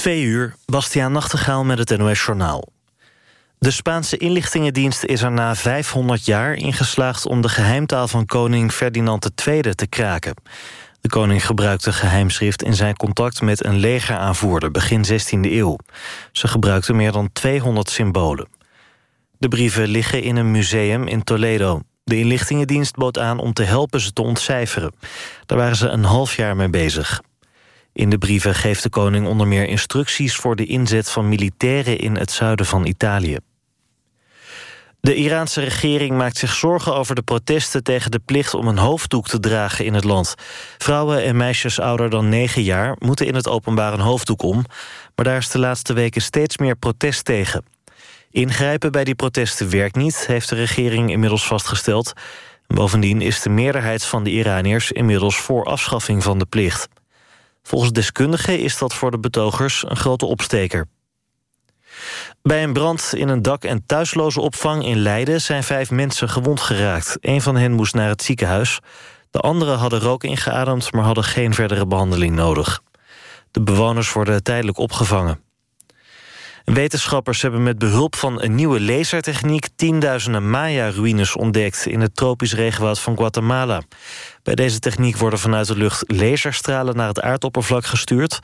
Twee uur, Bastiaan Nachtegaal met het NOS Journaal. De Spaanse inlichtingendienst is er na 500 jaar ingeslaagd... om de geheimtaal van koning Ferdinand II te kraken. De koning gebruikte geheimschrift in zijn contact met een legeraanvoerder... begin 16e eeuw. Ze gebruikte meer dan 200 symbolen. De brieven liggen in een museum in Toledo. De inlichtingendienst bood aan om te helpen ze te ontcijferen. Daar waren ze een half jaar mee bezig. In de brieven geeft de koning onder meer instructies... voor de inzet van militairen in het zuiden van Italië. De Iraanse regering maakt zich zorgen over de protesten... tegen de plicht om een hoofddoek te dragen in het land. Vrouwen en meisjes ouder dan 9 jaar... moeten in het openbaar een hoofddoek om... maar daar is de laatste weken steeds meer protest tegen. Ingrijpen bij die protesten werkt niet... heeft de regering inmiddels vastgesteld. Bovendien is de meerderheid van de Iraniërs... inmiddels voor afschaffing van de plicht. Volgens deskundigen is dat voor de betogers een grote opsteker. Bij een brand in een dak- en thuisloze opvang in Leiden... zijn vijf mensen gewond geraakt. Een van hen moest naar het ziekenhuis. De anderen hadden rook ingeademd... maar hadden geen verdere behandeling nodig. De bewoners worden tijdelijk opgevangen. Wetenschappers hebben met behulp van een nieuwe lasertechniek... tienduizenden Maya-ruïnes ontdekt in het tropisch regenwoud van Guatemala. Bij deze techniek worden vanuit de lucht laserstralen naar het aardoppervlak gestuurd.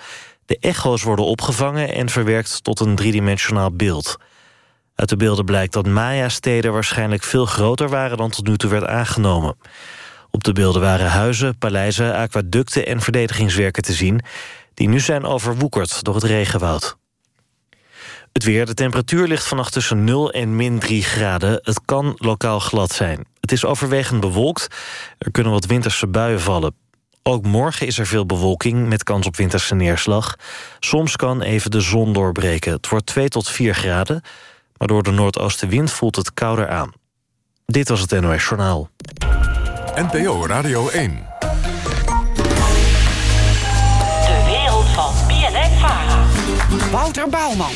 De echo's worden opgevangen en verwerkt tot een driedimensionaal beeld. Uit de beelden blijkt dat Maya-steden waarschijnlijk veel groter waren... dan tot nu toe werd aangenomen. Op de beelden waren huizen, paleizen, aquaducten en verdedigingswerken te zien... die nu zijn overwoekerd door het regenwoud. Het weer, de temperatuur ligt vannacht tussen 0 en min 3 graden. Het kan lokaal glad zijn. Het is overwegend bewolkt. Er kunnen wat winterse buien vallen. Ook morgen is er veel bewolking met kans op winterse neerslag. Soms kan even de zon doorbreken. Het wordt 2 tot 4 graden, maar door de noordoostenwind voelt het kouder aan. Dit was het NOS Journaal. NPO Radio 1. Wouter Bouwman.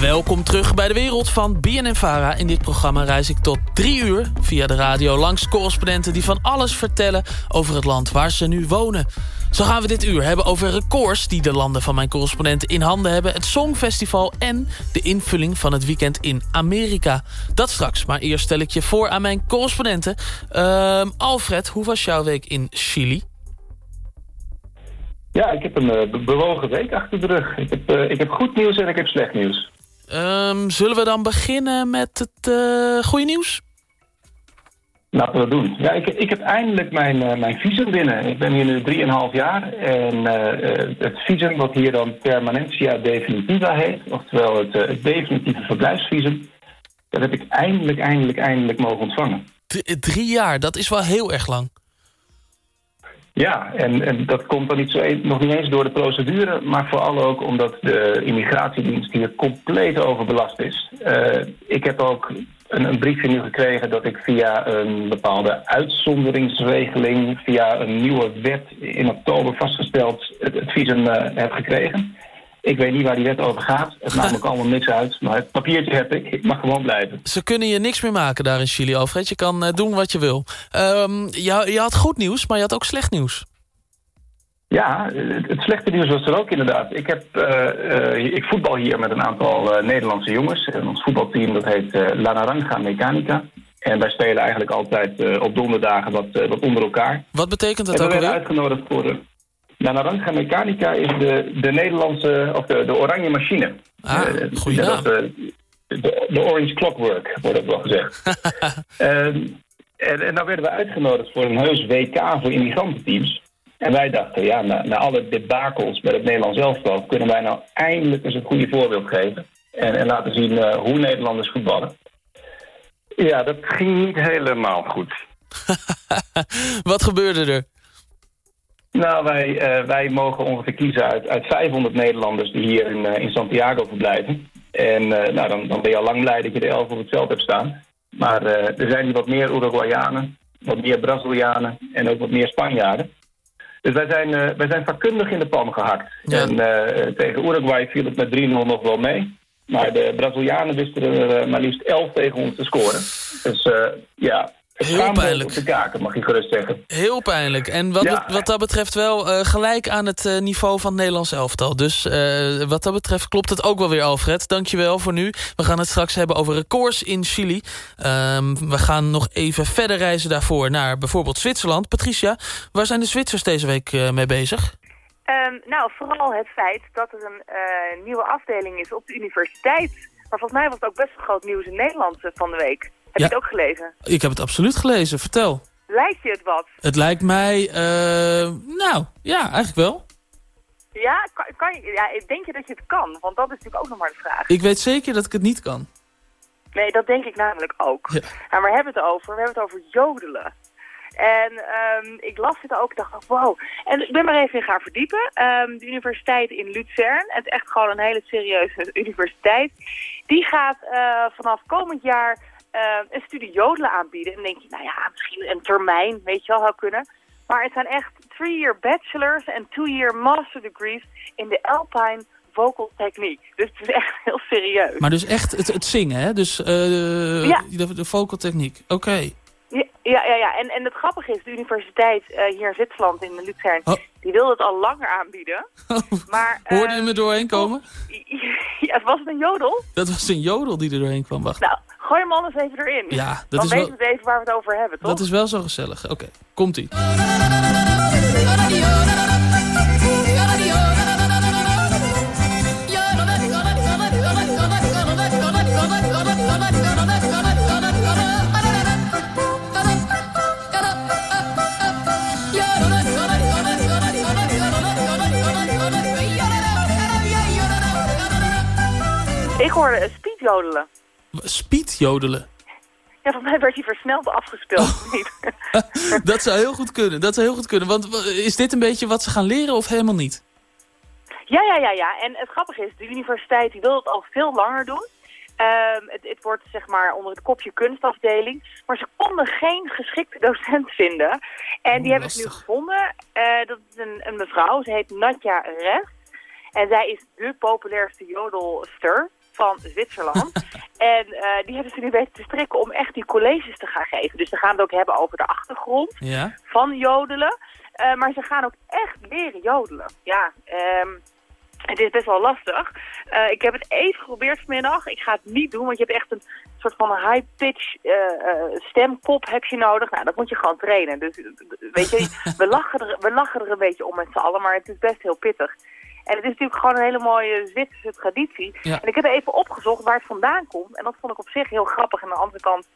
Welkom terug bij de wereld van BNN-Vara. In dit programma reis ik tot drie uur via de radio langs correspondenten... die van alles vertellen over het land waar ze nu wonen. Zo gaan we dit uur hebben over records die de landen van mijn correspondenten in handen hebben... het Songfestival en de invulling van het weekend in Amerika. Dat straks, maar eerst stel ik je voor aan mijn correspondenten. Ehm, Alfred, hoe was jouw week in Chili? Ja, ik heb een eh, be- bewogen week achter de rug. Ik heb, eh, ik heb goed nieuws en ik heb slecht nieuws. Ehm, zullen we dan beginnen met het eh, goede nieuws? Laten we dat doen. Ja, ik, ik heb eindelijk mijn, mijn visum binnen. Ik ben hier nu 3,5 jaar. En het visum, wat hier dan Permanentia Definitiva heet... oftewel het, het definitieve verblijfsvisum... dat heb ik eindelijk, eindelijk, eindelijk mogen ontvangen. D- drie jaar, dat is wel heel erg lang. Ja, en, en dat komt dan niet zo e- nog niet eens door de procedure... maar vooral ook omdat de immigratiedienst hier compleet overbelast is. Eh, ik heb ook een, een briefje nu gekregen dat ik via een bepaalde uitzonderingsregeling... via een nieuwe wet in oktober vastgesteld het, het visum eh, heb gekregen. Ik weet niet waar die wet over gaat. Het maakt me ook allemaal niks uit. Maar het papiertje heb ik. Ik mag gewoon blijven. Ze kunnen je niks meer maken daar in Chili, Alfred. Je kan eh, doen wat je wil. Ehm, je, je had goed nieuws, maar je had ook slecht nieuws. Ja, het, slechte nieuws was er ook inderdaad. Ik, heb, eh, eh, ik voetbal hier met een aantal Nederlandse jongens. En ons voetbalteam dat heet La Naranja Mechanica. En wij spelen eigenlijk altijd op donderdagen wat, wat onder elkaar. Wat betekent En dat we ook werden alweer? uitgenodigd voor... Naranja Mechanica is de, de Nederlandse, of de, de oranje machine. Ah, Eh, dat, naam. eh, de, de Orange Clockwork, wordt ook wel gezegd. Ehm, en, en nou werden we uitgenodigd voor een heus WK voor immigrantenteams. En wij dachten, ja, na, na alle debakels met het Nederlands elftal... kunnen wij nou eindelijk eens een goede voorbeeld geven. En, en laten zien eh, hoe Nederlanders voetballen. Ja, dat ging niet helemaal goed. Wat gebeurde er? Nou, wij, eh, wij mogen ongeveer kiezen uit, uit 500 Nederlanders die hier in, eh, in Santiago verblijven. En eh, nou, dan, dan ben je al lang blij dat je de elf op het veld hebt staan. Maar er zijn hier wat meer Uruguayanen, wat meer Brazilianen en ook wat meer Spanjaarden. Dus wij zijn, wij zijn vakkundig in de pan gehakt. Ja. En tegen Uruguay viel het met 3-0 nog wel mee. Maar de Brazilianen wisten er maar liefst 11 tegen ons te scoren. Dus ja, Heel pijnlijk. op de kaken, mag je gerust zeggen. Heel pijnlijk. En wat, Ja. wat dat betreft wel eh, gelijk aan het eh, niveau van het Nederlands elftal. Dus eh, wat dat betreft klopt het ook wel weer, Alfred. Dankjewel voor nu. We gaan het straks hebben over records in Chili. Ehm, we gaan nog even verder reizen daarvoor naar bijvoorbeeld Zwitserland. Patricia, waar zijn de Zwitsers deze week eh, mee bezig? Ehm, nou, vooral het feit dat er een eh, nieuwe afdeling is op de universiteit. Maar volgens mij was het ook best wel groot nieuws in Nederland van de week. Heb Ja. je het ook gelezen? Ik heb het absoluut gelezen. Vertel. Lijkt je het wat? Het lijkt mij... eh, nou, ja, eigenlijk wel. Ja, kan, kan je, ja, denk je dat je het kan? Want dat is natuurlijk ook nog maar de vraag. Ik weet zeker dat ik het niet kan. Nee, dat denk ik namelijk ook. Ja. Nou, waar hebben we het over? We hebben het over jodelen. En ehm, ik las het ook, dacht ik, wow. En ik ben maar even in gaan verdiepen. Ehm, de universiteit in Luzern, het is echt gewoon een hele serieuze universiteit. Die gaat eh, vanaf komend jaar eh, een studie jodelen aanbieden. En dan denk je, nou ja, misschien een termijn, weet je wel, zou kunnen. Maar het zijn echt three-year bachelors en two-year master degrees in de Alpine vocal techniek. Dus het is echt heel serieus. Maar dus echt het, het zingen, hè? Dus eh Ja. de, de vocal techniek. Oké. Ja, ja, ja. ja. En, en het grappige is, de universiteit eh, hier in Zwitserland, in Luzern, Oh. die wilde het al langer aanbieden. Maar, Hoorde je me doorheen komen? Ja, was het een jodel? Dat was een jodel die er doorheen kwam. Wacht. Nou, gooi hem anders even erin. Ja, dat Dan is weten wel- we even waar we het over hebben, toch? Dat is wel zo gezellig. Oké, komt-ie. Ik hoorde een speedjodelen. Speedjodelen. Ja, volgens mij werd hij versneld afgespeeld. Oh. niet? Dat zou heel goed kunnen. Dat zou heel goed kunnen. Want w- is dit een beetje wat ze gaan leren of helemaal niet? Ja, ja, ja, ja. En het grappige is, de universiteit die wil het al veel langer doen. Ehm, het, het wordt zeg maar onder het kopje kunstafdeling. Maar ze konden geen geschikte docent vinden. En die hebben ze nu gevonden. Eh, dat is een, een mevrouw, ze heet Nadja Rest. En zij is de populairste jodelster van Zwitserland. en eh, die hebben ze nu weten te strikken om echt die colleges te gaan geven. Dus ze gaan het ook hebben over de achtergrond Ja? van jodelen. Eh, maar ze gaan ook echt leren jodelen. Ja, ehm, het is best wel lastig. Eh, ik heb het even geprobeerd vanmiddag. Ik ga het niet doen, want je hebt echt een soort van high-pitch eh, stemkop heb je nodig. Nou, dat moet je gewoon trainen. Dus weet je, we lachen, er, we lachen er een beetje om met z'n allen, maar het is best heel pittig. En het is natuurlijk gewoon een hele mooie Zwitserse traditie. Ja. En ik heb even opgezocht waar het vandaan komt. En dat vond ik op zich heel grappig. En aan de andere kant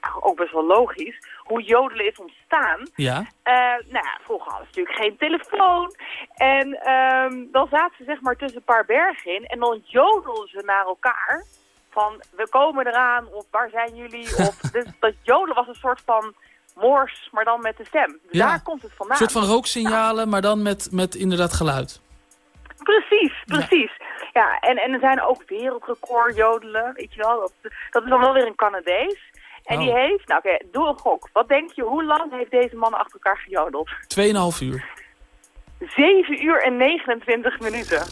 eh, ook best wel logisch. Hoe jodelen is ontstaan. Ja? Eh, nou ja, vroeger hadden ze natuurlijk geen telefoon. En ehm, dan zaten ze zeg maar tussen een paar bergen in. En dan jodelden ze naar elkaar. Van, we komen eraan. Of waar zijn jullie? Of, dus dat jodelen was een soort van moors, maar dan met de stem. Dus Ja. daar komt het Een vandaan. soort van rooksignalen, maar dan met, met inderdaad geluid. Precies, precies. Ja, en, en er zijn ook wereldrecord jodelen, weet je wel. Dat, dat is dan wel weer een Canadees. En Oh. die heeft, nou oké, doe een gok. Wat denk je, hoe lang heeft deze man achter elkaar gejodeld? 2,5 uur. 7 uur en 29 minuten.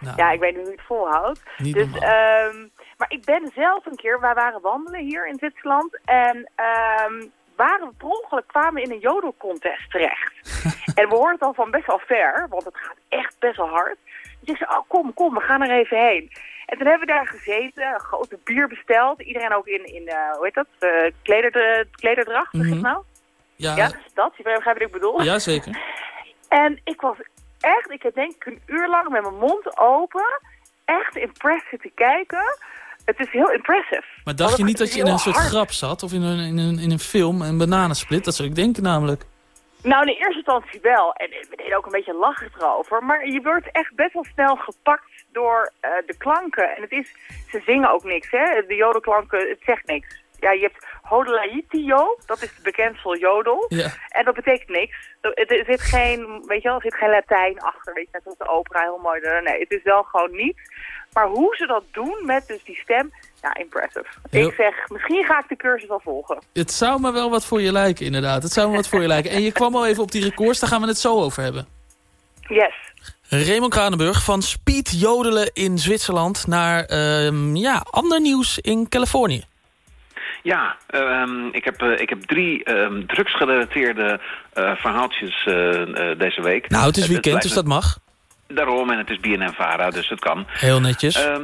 Nou, Ja, ik weet niet hoe je het volhoudt. niet Dus, ehm, maar ik ben zelf een keer, wij waren wandelen hier in Zwitserland. En ehm, waren we per ongeluk kwamen in een jodelcontest terecht. en we hoorden het al van best wel ver, want het gaat echt best wel hard. Dus ik zei, oh kom, kom, we gaan er even heen. En toen hebben we daar gezeten, een grote bier besteld. Iedereen ook in, in eh, hoe heet dat, uh, kleder, klederdracht, zeg Mhm. nou? ja, Ja, dat, je begrijpt wat ik bedoel. ja, zeker. En ik was echt, ik heb denk ik een uur lang met mijn mond open, echt impressive te kijken. Het is heel impressive. Maar dacht je niet dat je in een soort hard. grap zat? Of in een, in een, in een film, een bananensplit? Dat zou ik denken namelijk. Nou, in de eerste instantie wel. En we deden ook een beetje lachen erover. Maar je wordt echt best wel snel gepakt door eh, de klanken. En het is, ze zingen ook niks, hè. De jodelklanken, het zegt niks. Ja, je hebt Hodelaitio, dat is de bekendste jodel. Ja. En dat betekent niks. Er, er zit geen, weet je wel, er zit geen Latijn achter, weet je, net als de opera, heel mooi. Nee, het is wel gewoon niet. Maar hoe ze dat doen met dus die stem, ja, impressive. Heel- Ik zeg, misschien ga ik de cursus wel volgen. Het zou me wel wat voor je lijken, inderdaad. Het zou me wat voor je lijken. En je kwam al even op die records, daar gaan we het zo over hebben. Yes. Raymond Kranenburg van Speed Jodelen in Zwitserland naar ehm, ja, ander nieuws in Californië. Ja, ehm, ik, heb, ik heb drie um, drugsgerelateerde verhaaltjes deze week. Nou, het is weekend, dus dat mag. Daarom, en het is BNN-Vara, dus het kan. Heel netjes. Ehm,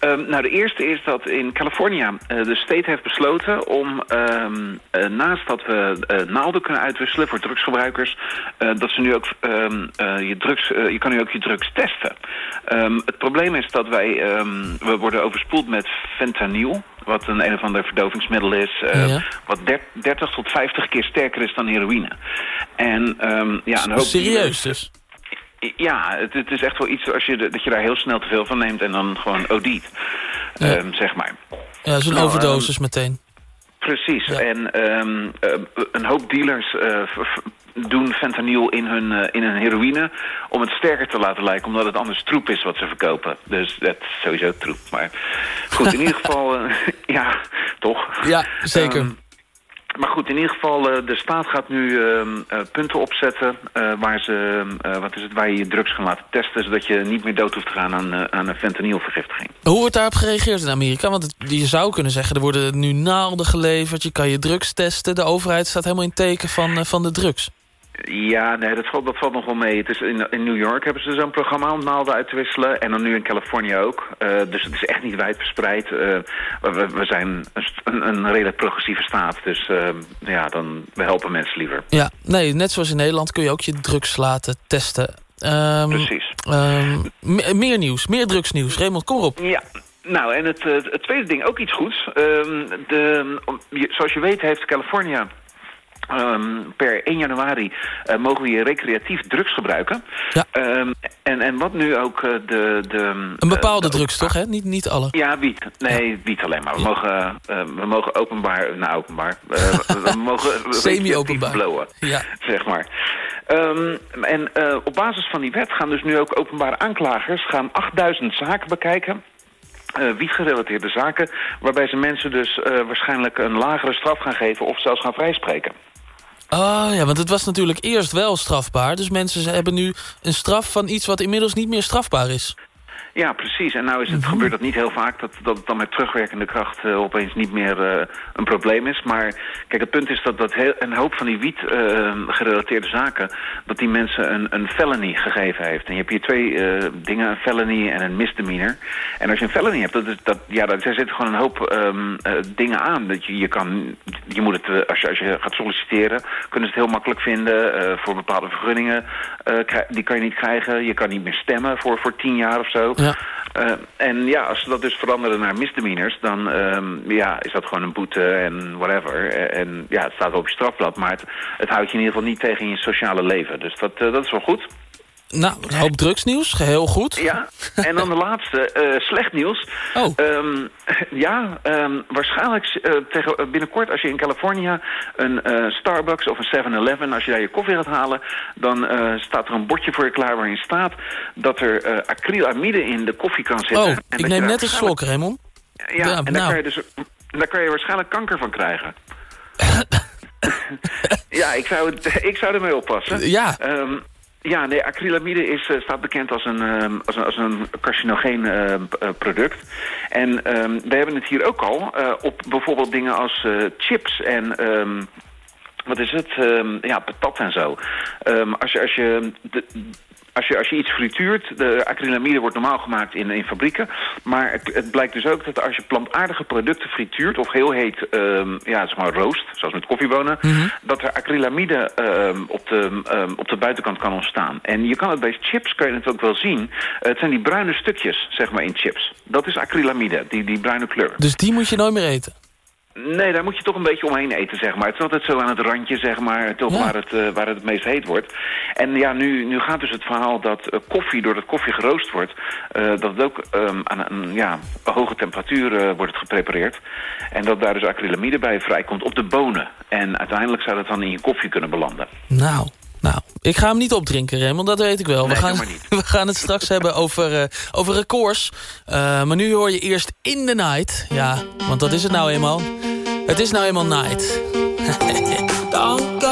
um, nou, de eerste is dat in California uh, de state heeft besloten om um, uh, naast dat we uh, naalden kunnen uitwisselen voor drugsgebruikers, dat ze nu ook je drugs, je kan nu ook je drugs testen. het probleem is dat wij, we worden overspoeld met fentanyl wat een een of ander verdovingsmiddel is... Ja. wat 30 tot 50 keer sterker is dan heroïne. En, ja, een hoop Serieus dus? Ja, het, het, is echt wel iets als je, dat je daar heel snel te veel van neemt en dan gewoon odiet, ja. um, zeg maar. Ja, zo'n nou, overdosis um, meteen. Precies, ja. en um, uh, een hoop dealers uh, doen fentanyl in hun, uh, in hun heroïne om het sterker te laten lijken, omdat het anders troep is wat ze verkopen. Dus dat is sowieso troep. Maar goed, in ieder geval, ja, toch? Ja, zeker. Maar goed, in ieder geval, uh, de staat gaat nu uh, uh, punten opzetten uh, waar, ze, wat is het, waar je je drugs gaan laten testen... zodat je niet meer dood hoeft te gaan aan, aan een fentanylvergiftiging. Hoe wordt daarop gereageerd in Amerika? Want je zou kunnen zeggen, er worden nu naalden geleverd... je kan je drugs testen, de overheid staat helemaal in teken van, van de drugs. Ja, nee, dat valt, dat valt nog wel mee. Het is in, in New York hebben ze zo'n programma om naalden uit te wisselen. En dan nu in Californië ook. Uh, dus het is echt niet wijd verspreid. Uh, we, we, zijn een, een, redelijk progressieve staat. Dus uh, ja, dan we helpen mensen liever. Ja, nee, net zoals in Nederland kun je ook je drugs laten testen. Um, Precies. Um, meer nieuws, meer drugsnieuws. Raymond, kom op. Ja, nou, en het, het, tweede ding, ook iets goeds. Um, de, zoals je weet heeft California Um, per 1 januari uh, mogen we hier recreatief drugs gebruiken. Ja. Um, en, en wat nu ook uh, de, de... Een bepaalde uh, drugs, toch? Hè? Niet, niet alle? Ja, wiet. Nee, ja. wiet alleen maar. We, ja. mogen, we mogen openbaar... Nou, openbaar. we mogen Semi-openbaar. blowen, ja. zeg maar. Um, en op basis van die wet gaan dus nu ook openbare aanklagers... gaan 8000 zaken bekijken... Uh, wietgerelateerde zaken... waarbij ze mensen dus uh, waarschijnlijk een lagere straf gaan geven... of zelfs gaan vrijspreken. Oh ja, want het was natuurlijk eerst wel strafbaar. Dus mensen hebben nu een straf van iets wat inmiddels niet meer strafbaar is. Ja, precies. En nou is het, mm -hmm. gebeurt dat niet heel vaak... dat, dat het dan met terugwerkende kracht uh, opeens niet meer uh, een probleem is. Maar kijk, het punt is dat, dat heel, een hoop van die wiet-gerelateerde uh, zaken... dat die mensen een, een felony gegeven heeft. En je hebt hier twee dingen, een felony en een misdemeanor. En als je een felony hebt, dat is, dat, ja, daar zitten gewoon een hoop um, dingen aan. Dat je, je, kan, je moet het, als je, als je gaat solliciteren... kunnen ze het heel makkelijk vinden voor bepaalde vergunningen. die kan je niet krijgen. Je kan niet meer stemmen voor, voor tien jaar of zo. Ja. Uh, en ja, als ze dat dus veranderen naar misdemeanors, dan um, ja, is dat gewoon een boete en whatever. En ja, het staat op je strafblad, maar het, houdt je in ieder geval niet tegen in je sociale leven. Dus dat, uh, dat is wel goed. Nou, een hoop drugsnieuws, geheel goed. Ja, en dan de laatste, uh, slecht nieuws. Oh. Um, ja, um, waarschijnlijk uh, tegen, binnenkort als je in California een uh, Starbucks of een 7-Eleven... als je daar je koffie gaat halen, dan staat er een bordje voor je klaar waarin staat... dat er acrylamide in de koffie kan zitten. Oh, en ik neem net een slok, Raymond. Ja, ja en nou. daar, kan je dus, daar kan je waarschijnlijk kanker van krijgen. ja, ik zou, het, ik zou ermee oppassen. Ja. Um, ja, nee, acrylamide is, uh, staat bekend als een, uh, als een, als een carcinogeen uh, product. En um, we hebben het hier ook al op bijvoorbeeld dingen als chips en... Wat is het? Ja, patat en zo. Als je, als je de, als je, als je iets frituurt, de acrylamide wordt normaal gemaakt in, in fabrieken. Maar het, het blijkt dus ook dat als je plantaardige producten frituurt... of heel heet, um, ja, zeg maar roost, zoals met koffiebonen... Mm -hmm. dat er acrylamide um, op, de, um, op de buitenkant kan ontstaan. En je kan het bij chips, kan je het ook wel zien. het zijn die bruine stukjes, zeg maar, in chips. Dat is acrylamide, die, die bruine kleur. Dus die moet je nooit meer eten? Nee, daar moet je toch een beetje omheen eten, zeg maar. Het is altijd zo aan het randje, zeg maar, toch ja. waar, het, uh, waar het het meest heet wordt. En ja, nu, nu gaat dus het verhaal dat uh, koffie, doordat koffie geroost wordt... Uh, dat het ook um, aan een ja, hoge temperatuur wordt het geprepareerd. En dat daar dus acrylamide bij vrijkomt op de bonen. En uiteindelijk zou dat dan in je koffie kunnen belanden. Nou, nou, ik ga hem niet opdrinken, Raymond, dat weet ik wel. Nee, we, gaan, we gaan het straks hebben over, uh, over records. Uh, maar nu hoor je eerst In The Night. Ja, want dat is het nou eenmaal. Het is nou eenmaal night. Don't go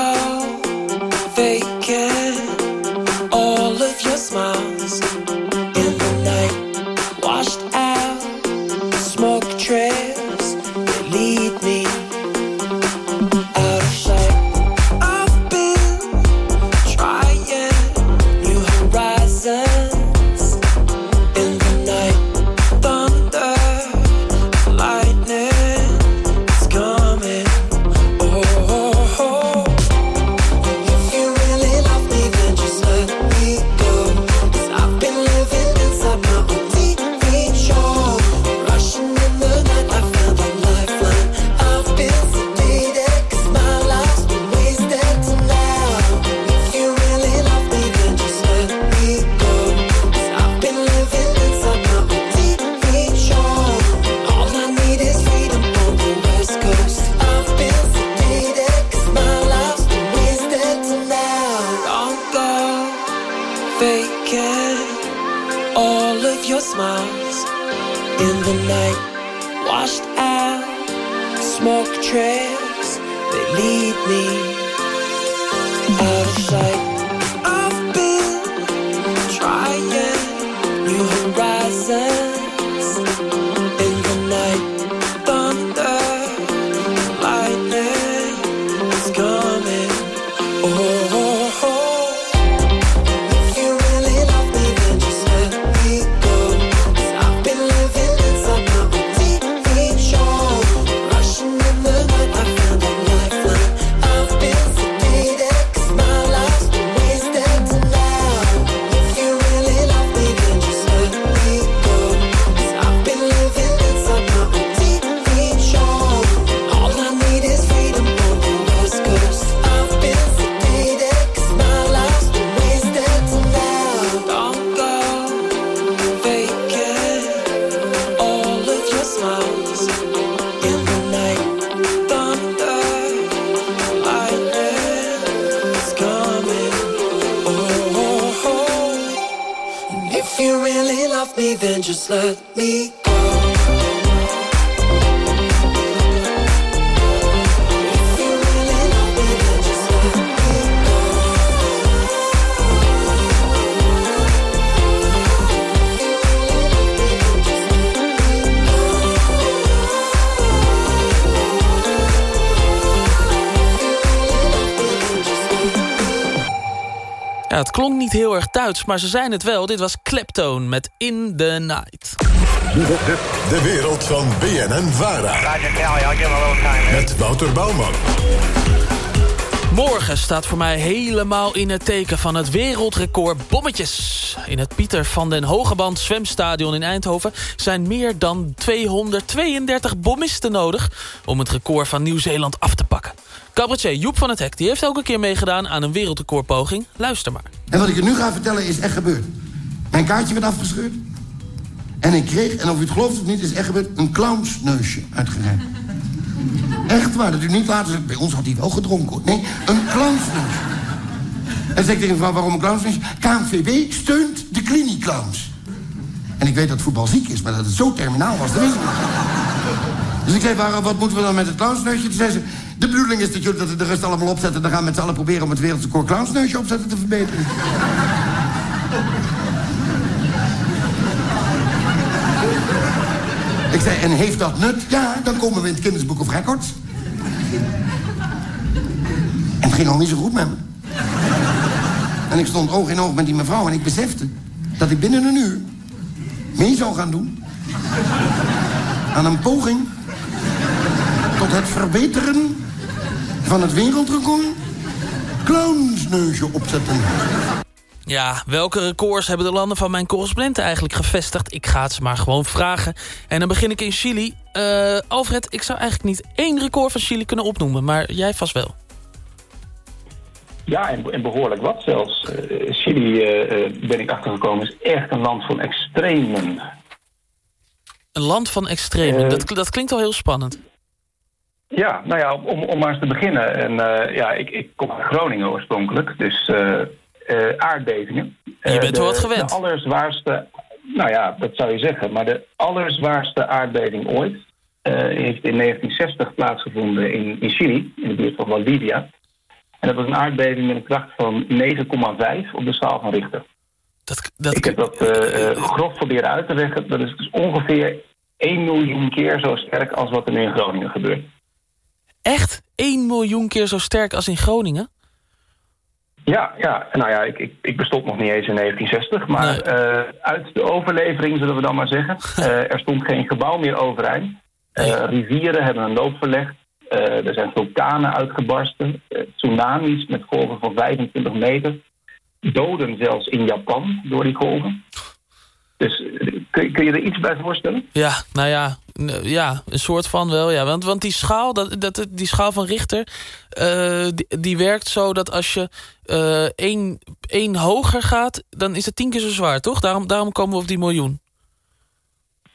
then just let me go. Ja, het klonk niet heel erg Duits, maar ze zijn het wel. Dit was Kleptone met In the Night. De wereld van BNN Vara. Met Wouter Bouwman. Morgen staat voor mij helemaal in het teken van het wereldrecord bommetjes. In het Pieter van den Hogeband zwemstadion in Eindhoven... zijn meer dan 232 bommisten nodig... om het record van Nieuw-Zeeland af te pakken. Cabaretier Joep van het Hek die heeft elke keer meegedaan aan een wereldrecordpoging. Luister maar. En wat ik je nu ga vertellen is echt gebeurd. Mijn kaartje werd afgescheurd. En ik kreeg, en of u het gelooft of niet, is echt gebeurd... een clownsneusje uitgereikt. Echt waar, dat u niet later zegt... bij ons had hij wel gedronken. Nee, een clownsneusje. En zei ik tegen waarom een clownsneusje? KNVB steunt de kliniekclowns. En ik weet dat voetbal ziek is, maar dat het zo terminaal was, dat. Dus ik zei, waar, wat moeten we dan met het clownsneusje? Toen zei ze, de bedoeling is dat jullie dat de rest allemaal opzetten... dan gaan we met z'n allen proberen om het wereldrecord clownsneusje opzetten te verbeteren. Ik zei, en heeft dat nut? Ja, dan komen we in het Guinness Book of Records. En het ging al niet zo goed met me. En ik stond oog in oog met die mevrouw en ik besefte... dat ik binnen een uur mee zou gaan doen... aan een poging tot het verbeteren van het wereldrecord... clownsneusje opzetten. Ja, welke records hebben de landen van mijn correspondenten eigenlijk gevestigd? Ik ga het ze maar gewoon vragen. En dan begin ik in Chili. Eh, Alfred, ik zou eigenlijk niet één record van Chili kunnen opnoemen, maar jij vast wel. Ja, en, en behoorlijk wat zelfs. Eh, Chili, eh, ben ik achtergekomen, is echt een land van extremen. Een land van extremen, dat, dat klinkt al heel spannend. Ja, nou ja, om, om maar eens te beginnen. En, ja, ik, ik kom uit Groningen oorspronkelijk, dus eh, aardbevingen. Je bent Eh, wel de- wat gewend. De allerzwaarste, nou ja, dat zou je zeggen, maar de allerzwaarste aardbeving ooit eh, heeft in 1960 plaatsgevonden in, in Chili, in de buurt van Valdivia. En dat was een aardbeving met een kracht van 9,5 op de schaal van Richter. Dat, dat, Ik heb dat grof proberen uit te leggen. Dat is dus ongeveer 1 miljoen keer zo sterk als wat er nu in Groningen gebeurt. Echt 1 miljoen keer zo sterk als in Groningen? Ja, ja. Nou ja, ik, ik, ik bestond nog niet eens in 1960. Maar Nee. eh, uit de overlevering, zullen we dan maar zeggen... eh, er stond geen gebouw meer overeind. Eh, rivieren hebben een loop verlegd. Er zijn vulkanen uitgebarsten. Tsunamis met golven van 25 meter. Doden zelfs in Japan door die golven. Dus kun, kun je er iets bij voorstellen? Ja, nou ja, ja een soort van wel. Ja. Want, want die, schaal, dat, dat, die schaal van Richter, eh, die, die werkt zo dat als je eh, één, één hoger gaat... dan is het tien keer zo zwaar, toch? Daarom, daarom komen we op die miljoen.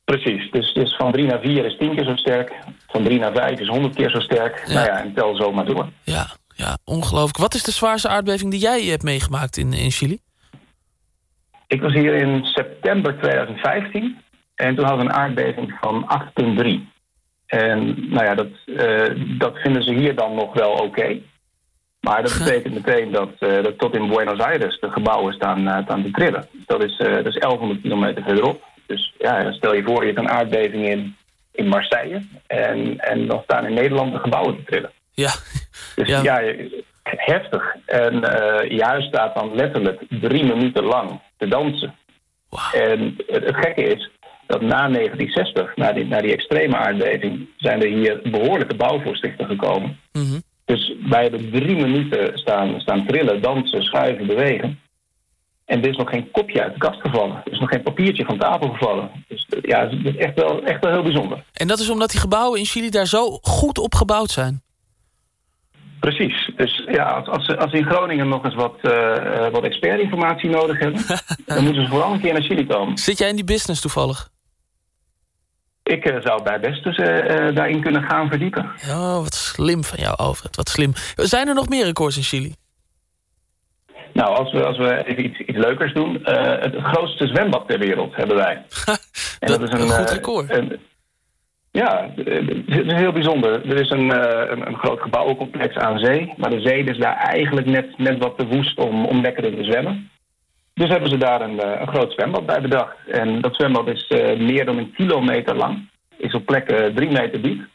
Precies. Dus, dus van 3 naar 4 is 10 keer zo sterk. Van 3 naar 5 is 100 keer zo sterk. Ja. Nou ja, en tel zo maar door. Ja, ja, ongelooflijk. Wat is de zwaarste aardbeving die jij hebt meegemaakt in, in Chili? Ik was hier in september 2015 en toen hadden we een aardbeving van 8,3. En nou ja, dat, eh, dat vinden ze hier dan nog wel oké. Maar dat betekent meteen dat, eh, dat tot in Buenos Aires de gebouwen staan, staan te trillen. Dat is, dat is 1100 kilometer verderop. Dus ja, stel je voor, je hebt een aardbeving in, in Marseille. En, en dan staan in Nederland de gebouwen te trillen. Ja. Dus Ja. ja, heftig. En je huis staat dan letterlijk drie minuten lang te dansen. En het, het gekke is dat na 1960, na die, na die extreme aardbeving... zijn er hier behoorlijke bouwvoorschriften gekomen. Mhm. Dus wij hebben drie minuten staan, staan trillen, dansen, schuiven, bewegen. En er is nog geen kopje uit de kast gevallen. Er is nog geen papiertje van tafel gevallen. Dus ja, het is echt wel, echt wel heel bijzonder. En dat is omdat die gebouwen in Chili daar zo goed op gebouwd zijn. Precies. Dus ja, als, ze, als ze in Groningen nog eens wat, eh, eh, wat expertinformatie nodig hebben... dan moeten ze vooral een keer naar Chili komen. Zit jij in die business toevallig? Ik eh, zou bij best dus daarin kunnen gaan verdiepen. Oh, wat slim van jou, Alfred. Wat slim. Zijn er nog meer records in Chili? Nou, als we, als we even iets, iets leukers doen. het grootste zwembad ter wereld hebben wij. En dat- een goed eh, record. een- ja, eh, het is heel bijzonder. Er is een, eh, een, een groot gebouwencomplex aan zee. Maar de zee is daar eigenlijk net, net wat te woest om, om lekkerder te zwemmen. Dus hebben ze daar een, eh, een groot zwembad bij bedacht. En dat zwembad is meer dan een kilometer lang. Is op plekken drie meter diep.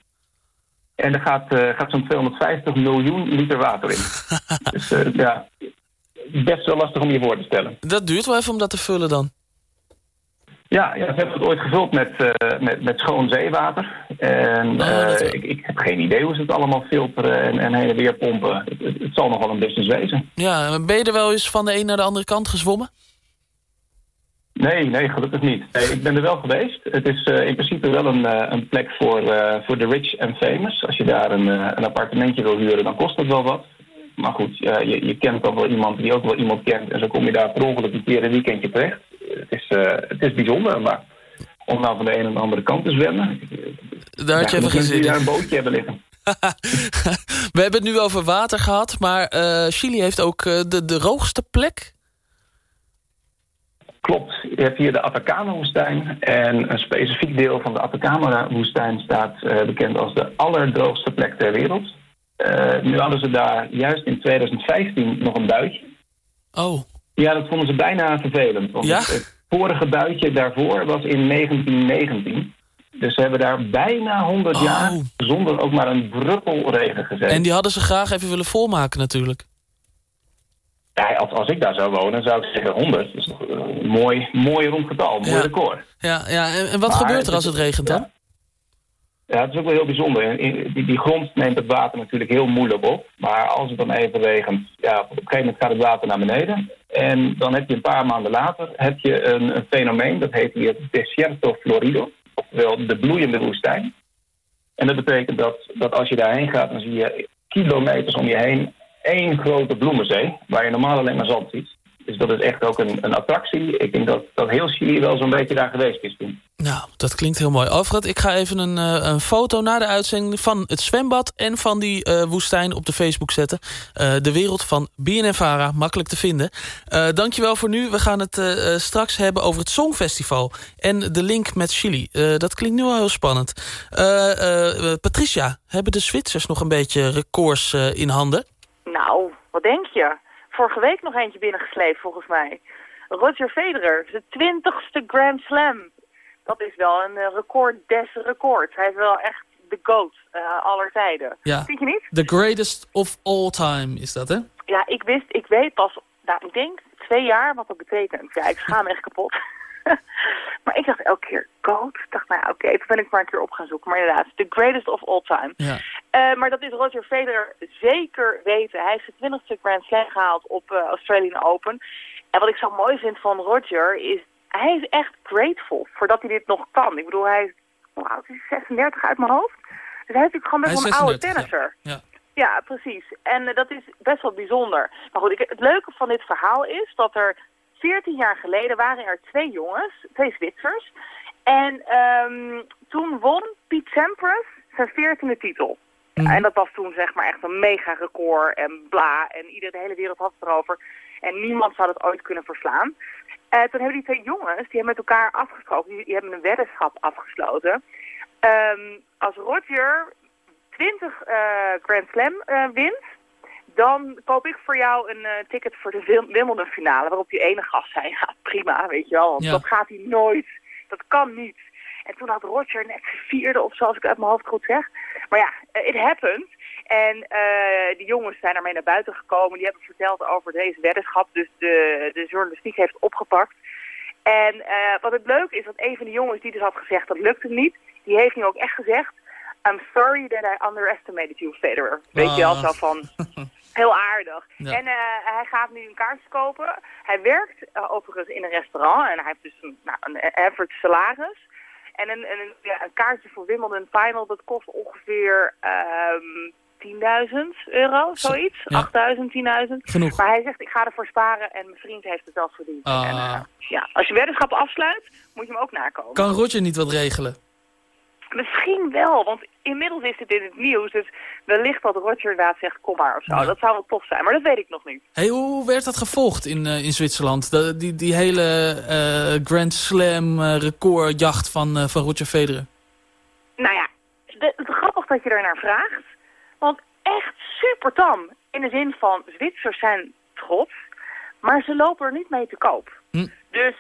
En er gaat, gaat zo'n 250 miljoen liter water in. dus ja, best wel lastig om je voor te stellen. Dat duurt wel even om dat te vullen dan. Ja, ja, ze hebben het ooit gevuld met, eh, met, met schoon zeewater. En eh, ik, ik heb geen idee hoe ze het allemaal filteren en, en heen en weer pompen. Het, het, het zal nog wel een business wezen. Ja, ben je er wel eens van de een naar de andere kant gezwommen? Nee, nee, gelukkig niet. Nee, ik ben er wel geweest. Het is eh, in principe wel een, een plek voor, voor de rich en famous. Als je daar een, een appartementje wil huren, dan kost het wel wat. Maar goed, je, je kent dan wel iemand die ook wel iemand kent. En zo kom je daar per ongeluk een keer een weekendje terecht. Het is, eh, het is bijzonder, maar om nou van de ene naar de andere kant te zwemmen... Daar had je ja, even geen mensen zin die daar in. een bootje hebben liggen. We hebben het nu over water gehad, maar eh, Chili heeft ook eh, de, de droogste plek. Klopt. Je hebt hier de Atacama-woestijn. En een specifiek deel van de Atacama-woestijn staat bekend als de allerdroogste plek ter wereld. Nu hadden ze daar juist in 2015 nog een buitje. Oh. Ja, dat vonden ze bijna vervelend. Want Ja? het, vorige buitje daarvoor was in 1919. Dus ze hebben daar bijna 100 jaar zonder ook maar een druppel regen gezet. En die hadden ze graag even willen volmaken natuurlijk. Ja, als, als ik daar zou wonen, zou ik zeggen 100. Dat is een mooi, mooi rond getal, mooi Ja. record. Ja, ja. En, en wat Maar gebeurt er als het- regent dan? Ja, het is ook wel heel bijzonder. Die, die grond neemt het water natuurlijk heel moeilijk op. Maar als het dan even regent, ja, op een gegeven moment gaat het water naar beneden. En dan heb je een paar maanden later heb je een, een fenomeen, dat heet hier desierto florido. Oftewel de bloeiende woestijn. En dat betekent dat, dat als je daarheen gaat, dan zie je kilometers om je heen één grote bloemenzee. Waar je normaal alleen maar zand ziet. Dus dat is echt ook een, een attractie. Ik denk dat, dat heel Chili wel zo'n beetje daar geweest is toen. Nou, dat klinkt heel mooi. Alfred, ik ga even een, eh, een foto na de uitzending van het zwembad... en van die eh, woestijn op de Facebook zetten. Eh, de wereld van BNNVARA, makkelijk te vinden. Eh dankjewel voor nu. We gaan het straks hebben over het Songfestival... en de link met Chili. Eh, dat klinkt nu al heel spannend. Eh, eh, eh, Patricia, hebben de Zwitsers nog een beetje records eh, in handen? Nou, wat denk je? Vorige week nog eentje binnengesleept volgens mij. Roger Federer, zijn twintigste Grand Slam. Dat is wel een eh, record des records. Hij is wel echt de GOAT eh, aller tijden. Ja. Vind je niet? The greatest of all time is dat, hè? Ja, ik wist, ik weet pas, nou, ik denk twee jaar wat dat betekent. Ja, ik schaam me echt kapot. maar ik dacht elke keer, GOAT? Ik dacht, nou ja, oké, toen ben ik maar een keer op gaan zoeken. Maar inderdaad, the greatest of all time. Ja. Eh, maar dat is Roger Federer zeker weten. Hij heeft zijn twintigste Grand Slam gehaald op eh, Australian Open. En wat ik zo mooi vind van Roger is... Hij is echt grateful voordat hij dit nog kan. Ik bedoel, hij is, hoe oud is hij? 36 uit mijn hoofd. Dus hij is natuurlijk gewoon best wel een oude 36, tennisser. Ja. Ja, precies. En eh, dat is best wel bijzonder. Maar goed, ik, het leuke van dit verhaal is dat er 14 jaar geleden waren er twee jongens, twee Zwitsers. En ehm, toen won Pete Sampras zijn 14e titel. Ja, en dat was toen zeg maar echt een mega record en bla. En iedereen, de hele wereld had het erover. En niemand zou dat ooit kunnen verslaan. Eh, toen hebben die twee jongens, die hebben met elkaar afgesproken, die, die hebben een weddenschap afgesloten. Ehm, als Roger 20 eh, Grand Slam eh, wint, dan koop ik voor jou een eh, ticket voor de Wim- Wimbledon finale. Waarop die ene gast zei, ja prima, weet je wel, want Ja. dat gaat hij nooit. Dat kan niet. En toen had Roger net zijn vierde of zo, als ik uit mijn hoofd goed zeg. Maar ja, eh, it happened. En eh die jongens zijn ermee naar buiten gekomen. Die hebben verteld over deze weddenschap. Dus de, de journalistiek heeft opgepakt. En wat het leuke is, dat een van de jongens die dus had gezegd dat lukte niet, die heeft nu ook echt gezegd, I'm sorry that I underestimated you, Federer. Weet je wel, Ah. zo van, heel aardig. Ja. En eh, hij gaat nu een kaartje kopen. Hij werkt eh, overigens in een restaurant en hij heeft dus een, nou, een average salaris. En een, een, ja, een kaartje voor Wimbledon Final, dat kost ongeveer ehm 10.000 euro, Zo, zoiets. ja. 8.000, 10.000. Genoeg. Maar hij zegt, ik ga ervoor sparen en mijn vriend heeft het wel verdiend. Ah. En, eh, ja, als je weddenschap afsluit, moet je hem ook nakomen. Kan Roger niet wat regelen? Misschien wel, want inmiddels is het in het nieuws. Dus wellicht dat Roger inderdaad zegt, kom maar of zo. Ja. Dat zou wel tof zijn, maar dat weet ik nog niet. Hey, hoe werd dat gevolgd in, eh, in Zwitserland? De- die, die hele eh, Grand Slam eh, recordjacht van, van Roger Federer. Nou ja, de- het grappig dat je er naar vraagt. Want echt super tam. In de zin van, Zwitsers zijn trots, maar ze lopen er niet mee te koop. Hm. Dus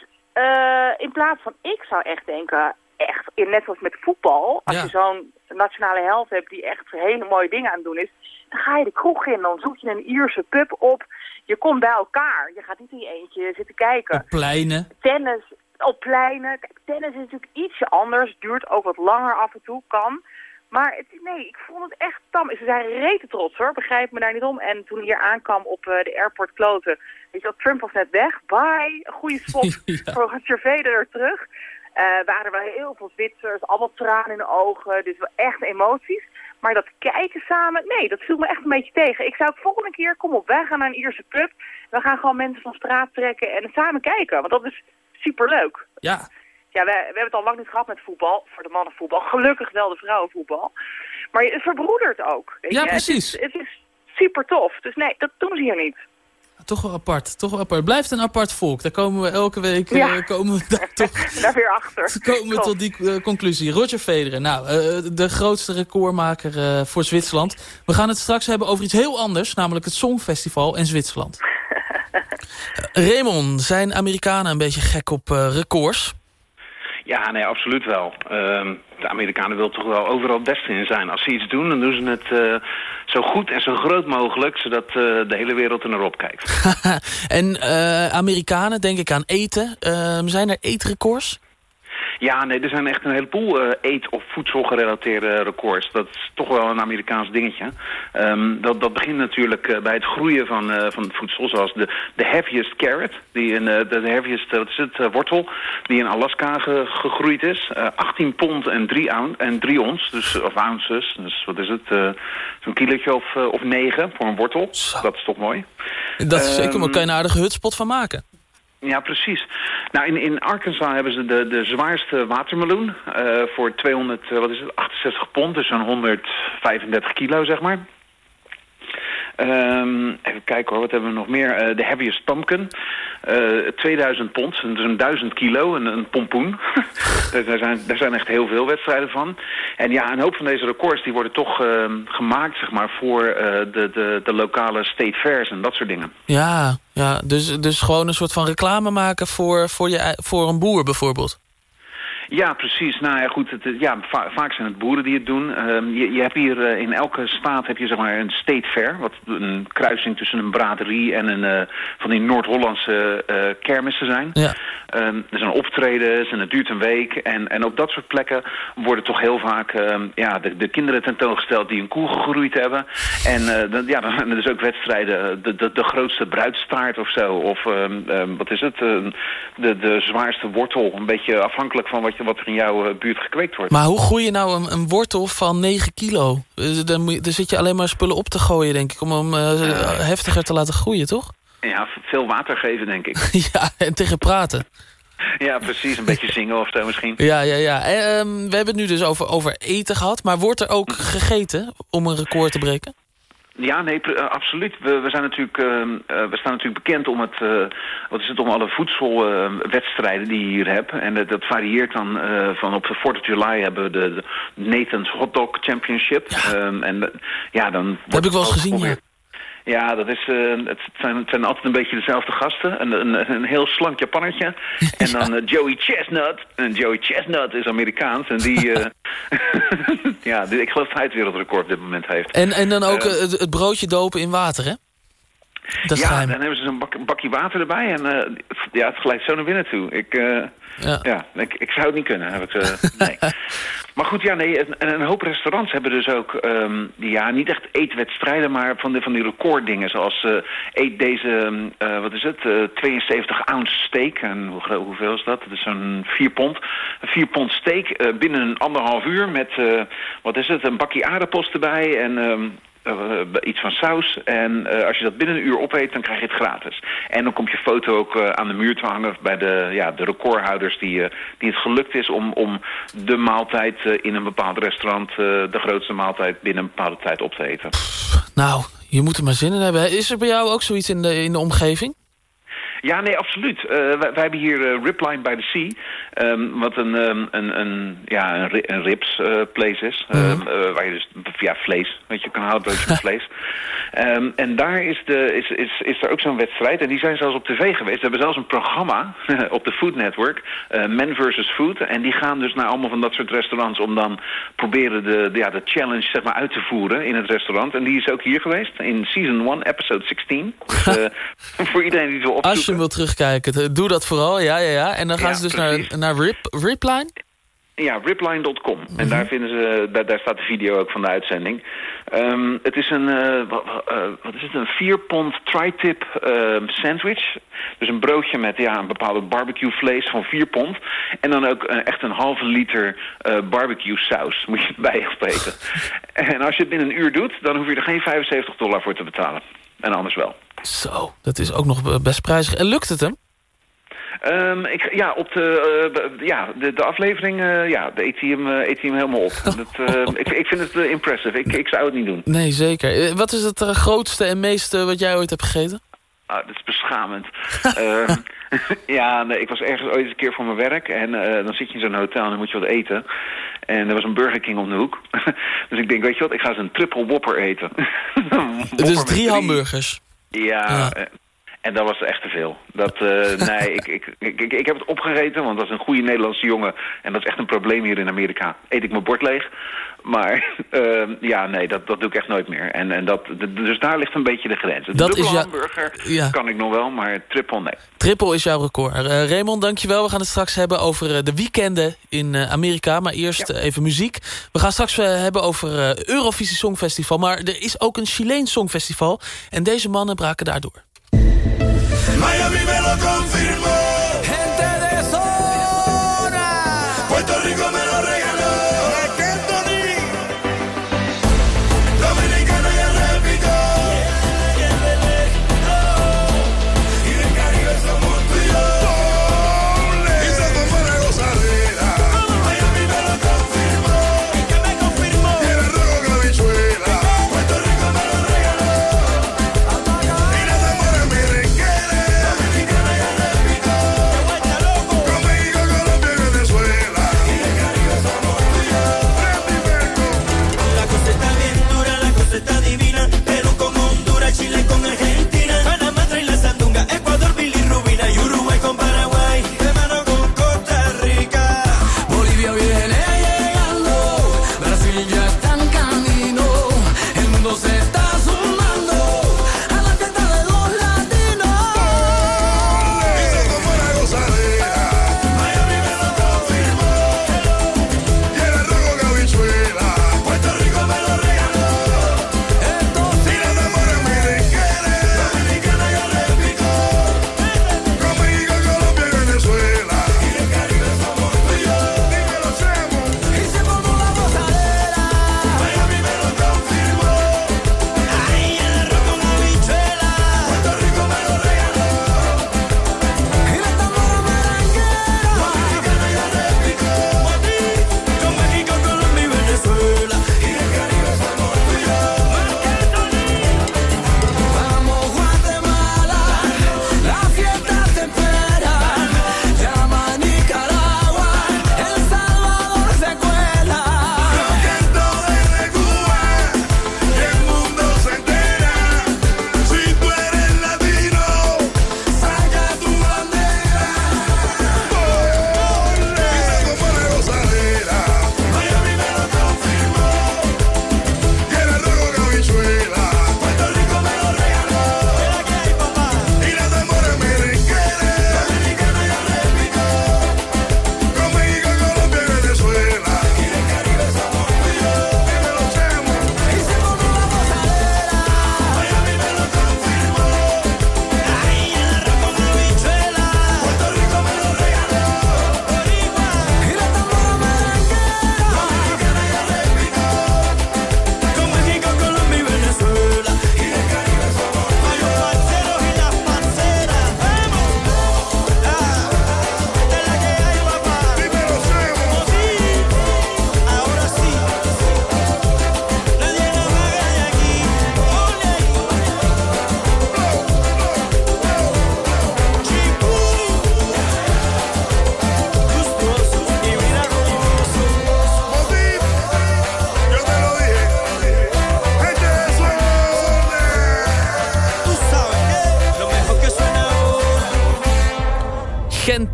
in plaats van, ik zou echt denken, echt, net zoals met voetbal, als Ja. je zo'n nationale held hebt die echt hele mooie dingen aan het doen is, dan ga je de kroeg in, dan zoek je een Ierse pub op, je komt bij elkaar. Je gaat niet in je eentje zitten kijken Op pleinen. tennis op pleinen. Kijk, tennis is natuurlijk ietsje anders. Duurt ook wat langer af en toe, kan. Maar het, nee, ik vond het echt tam. Ze zijn rete trots hoor, begrijp me daar niet om. En toen hij hier aankwam op eh, de airport kloten, weet je wel, Trump was net weg. Bye, goede spot Ja. voor Roger Federer terug. Eh waren wel heel veel Zwitsers, allemaal tranen in de ogen, dus wel echt emoties. Maar dat kijken samen, nee, dat viel me echt een beetje tegen. Ik zou volgende keer, kom op, wij gaan naar een Ierse pub. We gaan gewoon mensen van straat trekken en samen kijken. Want dat is superleuk. Ja, Ja, we, we hebben het al lang niet gehad met voetbal, voor de mannenvoetbal. Gelukkig wel de vrouwenvoetbal. Maar het verbroedert ook. Weet Ja, je? precies. Het is, het is super tof. Dus nee, dat doen ze hier niet. Toch wel apart. Toch wel apart. Blijft een apart volk. Daar komen we elke week eh, Ja. komen we daar toch Daar weer achter. komen we tot die eh, conclusie. Roger Federer, nou, eh, de grootste recordmaker eh, voor Zwitserland. We gaan het straks hebben over iets heel anders, namelijk het Songfestival in Zwitserland. Eh, Raymond, zijn Amerikanen een beetje gek op eh, records? Ja, nee, absoluut wel. Ehm, de Amerikanen willen toch wel overal het beste in zijn. Als ze iets doen, dan doen ze het eh, zo goed en zo groot mogelijk... zodat eh, de hele wereld er naar opkijkt. en eh, Amerikanen, denk ik aan eten. Eh, zijn er eetrecords? Ja, nee, er zijn echt een heleboel eh, eet- of voedselgerelateerde records. Dat is toch wel een Amerikaans dingetje. Ehm, dat, dat begint natuurlijk eh, bij het groeien van, eh, van het voedsel. Zoals de, de heaviest carrot, die in, eh, de heaviest wat is het, wortel, die in Alaska ge- gegroeid is. Eh 18 pond en 3, oun en 3 ons, dus, of ounces. Dus wat is het? Zo'n kilootje of, of 9 voor een wortel. Zo. Dat is toch mooi. Dat is zeker, Ehm, maar kan je een aardige hutspot van maken. Ja, precies. Nou, in, in Arkansas hebben ze de, de zwaarste watermeloen eh, voor 200, eh, wat is het, 68 pond, dus zo'n 135 kilo, zeg maar. Ehm, even kijken hoor, wat hebben we nog meer? Eh, de heaviest pumpkin, eh 2000 pond, dus een 1000 kilo, een, een pompoen. daar, zijn, daar zijn echt heel veel wedstrijden van. En ja, een hoop van deze records die worden toch ehm, gemaakt, zeg maar, voor eh, de, de, de lokale state fairs en dat soort dingen. Ja, ja dus, dus gewoon een soort van reclame maken voor, voor, je, voor een boer bijvoorbeeld. Ja, precies. Nou ja, goed. Het, ja, va- vaak zijn het boeren die het doen. Ehm, je, je hebt hier eh, in elke staat heb je zeg maar een state fair. Wat een kruising tussen een braderie en een eh, van die Noord-Hollandse eh kermissen zijn. Ja. Ehm, er zijn optredens en het duurt een week. En, en op dat soort plekken worden toch heel vaak ehm, ja, de, de kinderen tentoongesteld die een koe gegroeid hebben. En dan, ja, dan zijn er dus ook wedstrijden. De, de, de grootste bruidstaart of zo. Of wat is het? De, de zwaarste wortel. Een beetje afhankelijk van wat, je, wat er in jouw eh, buurt gekweekt wordt. Maar hoe groei je nou een, een wortel van 9 kilo? Eh, Dan, moet je, dan zit je alleen maar spullen op te gooien, denk ik... om hem eh, heftiger te laten groeien, toch? Ja, veel water geven, denk ik. ja, en tegen praten. ja, precies. Een beetje zingen of zo misschien. Ja, ja, ja. En, ehm, we hebben het nu dus over, over eten gehad. Maar wordt er ook gegeten om een record te breken? Ja, nee, eh, absoluut. We, we, zijn natuurlijk, ehm, eh, we staan natuurlijk bekend om het, eh, wat is het, om alle voedselwedstrijden die je hier hebt. En dat, varieert dan van op de 4th of July hebben we de, de Nathan's Hot Dog Championship. Ehm, en ja, dan Dat heb ik wel eens gezien, ja. Ja, dat is, eh, het, zijn, het zijn altijd een beetje dezelfde gasten. Een, een, een heel slank Japannertje. En dan eh, Joey Chestnut. En Joey Chestnut is Amerikaans. En die, eh, ja, die- ik geloof dat hij het wereldrecord op dit moment heeft. En, en dan ook het, het broodje dopen in water, hè? Dat ja, dan hebben ze zo'n bak, een bakje water erbij. En eh, ja, het glijdt zo naar binnen toe. Ik, Ja. ja. ik, ik zou het niet kunnen. Heb ik, nee. Maar goed, ja, nee, en een, hoop restaurants hebben dus ook... ehm, die, ja, niet echt eetwedstrijden, maar van, de, van die recorddingen. Zoals eh, eet deze, eh, wat is het, eh 72 ounce steak. En hoe, hoeveel is dat? Dat is zo'n 4 pond. Een 4 pond steak eh, binnen een anderhalf uur met, eh, wat is het, een bakje aardappels erbij en... ehm, eh, iets van saus. En eh, als je dat binnen een uur opeet, dan krijg je het gratis. En dan komt je foto ook eh, aan de muur te hangen bij de, ja, de recordhouders die, die het gelukt is om, om de maaltijd in een bepaald restaurant, de grootste maaltijd binnen een bepaalde tijd op te eten. Nou, je moet er maar zin in hebben. Is er bij jou ook zoiets in de, in de omgeving? Ja, nee, absoluut. Eh, wij, wij hebben hier eh, Ripline by the Sea. ehm, wat een, ehm, een, een, ja, een, ri- een ribs eh, place is. Ehm, eh, waar je dus ja, vlees, weet je, kan halen, broodje met vlees. Ehm, en daar is, de, is, is, is er ook zo'n wedstrijd. En die zijn zelfs op tv geweest. Ze hebben zelfs een programma op de Food Network. Men versus Food. En die gaan dus naar allemaal van dat soort restaurants... om dan proberen de, de, ja, de challenge zeg maar, uit te voeren in het restaurant. En die is ook hier geweest. In season 1, episode 16. Dus voor iedereen die het wil opzoeken. Je hem wilt terugkijken, t- doe dat vooral. Ja, ja, ja. En dan gaan Ja, ze dus precies. naar, naar Rip, Ripline? Ja, ripline.com. Mhm. En daar, vinden ze, daar, daar staat de video ook van de uitzending. Ehm, het is een, eh, wat, wat is het, een 4 pond tri-tip ehm, sandwich. Dus een broodje met ja, een bepaalde barbecue vlees van 4 pond. En dan ook eh, echt een halve liter eh, barbecue saus moet je erbij opeten. en als je het binnen een uur doet, dan hoef je er geen 75 dollar voor te betalen. En anders wel. Zo, dat is ook nog best prijzig. En lukt het hem? Ehm, ik, ja, op de, eh, b- ja, de, de aflevering uh, ja, de hem, uh, helemaal op. Dat, ik, ik vind het impressive. Ik, ik zou het niet doen. Nee, zeker. Wat is het grootste en meeste wat jij ooit hebt gegeten? Ah, dat is beschamend. ja, nee, ik was ergens ooit eens een keer voor mijn werk. En uh, dan zit je in zo'n hotel en dan moet je wat eten. En er was een Burger King om de hoek. dus ik denk, weet je wat, ik ga eens een triple whopper eten. whopper dus drie, drie hamburgers? Ja, ja. En dat was echt te veel. Dat, uh, nee, ik, ik, ik, ik, heb het opgegeten, want dat is een goede Nederlandse jongen. En dat is echt een probleem hier in Amerika. Eet ik mijn bord leeg. Maar uh, ja, nee, dat, dat doe ik echt nooit meer. En, en dat, dus daar ligt een beetje de grens. Dat is hamburger ja. kan ik nog wel, maar triple nee. Triple is jouw record. Uh, Raymond, dankjewel. We gaan het straks hebben over uh, de weekenden in Amerika. Maar eerst ja. even muziek. We gaan straks hebben over Eurovisie Songfestival. Maar er is ook een Chileens Songfestival. En deze mannen braken daardoor. Miami me lo confirmó.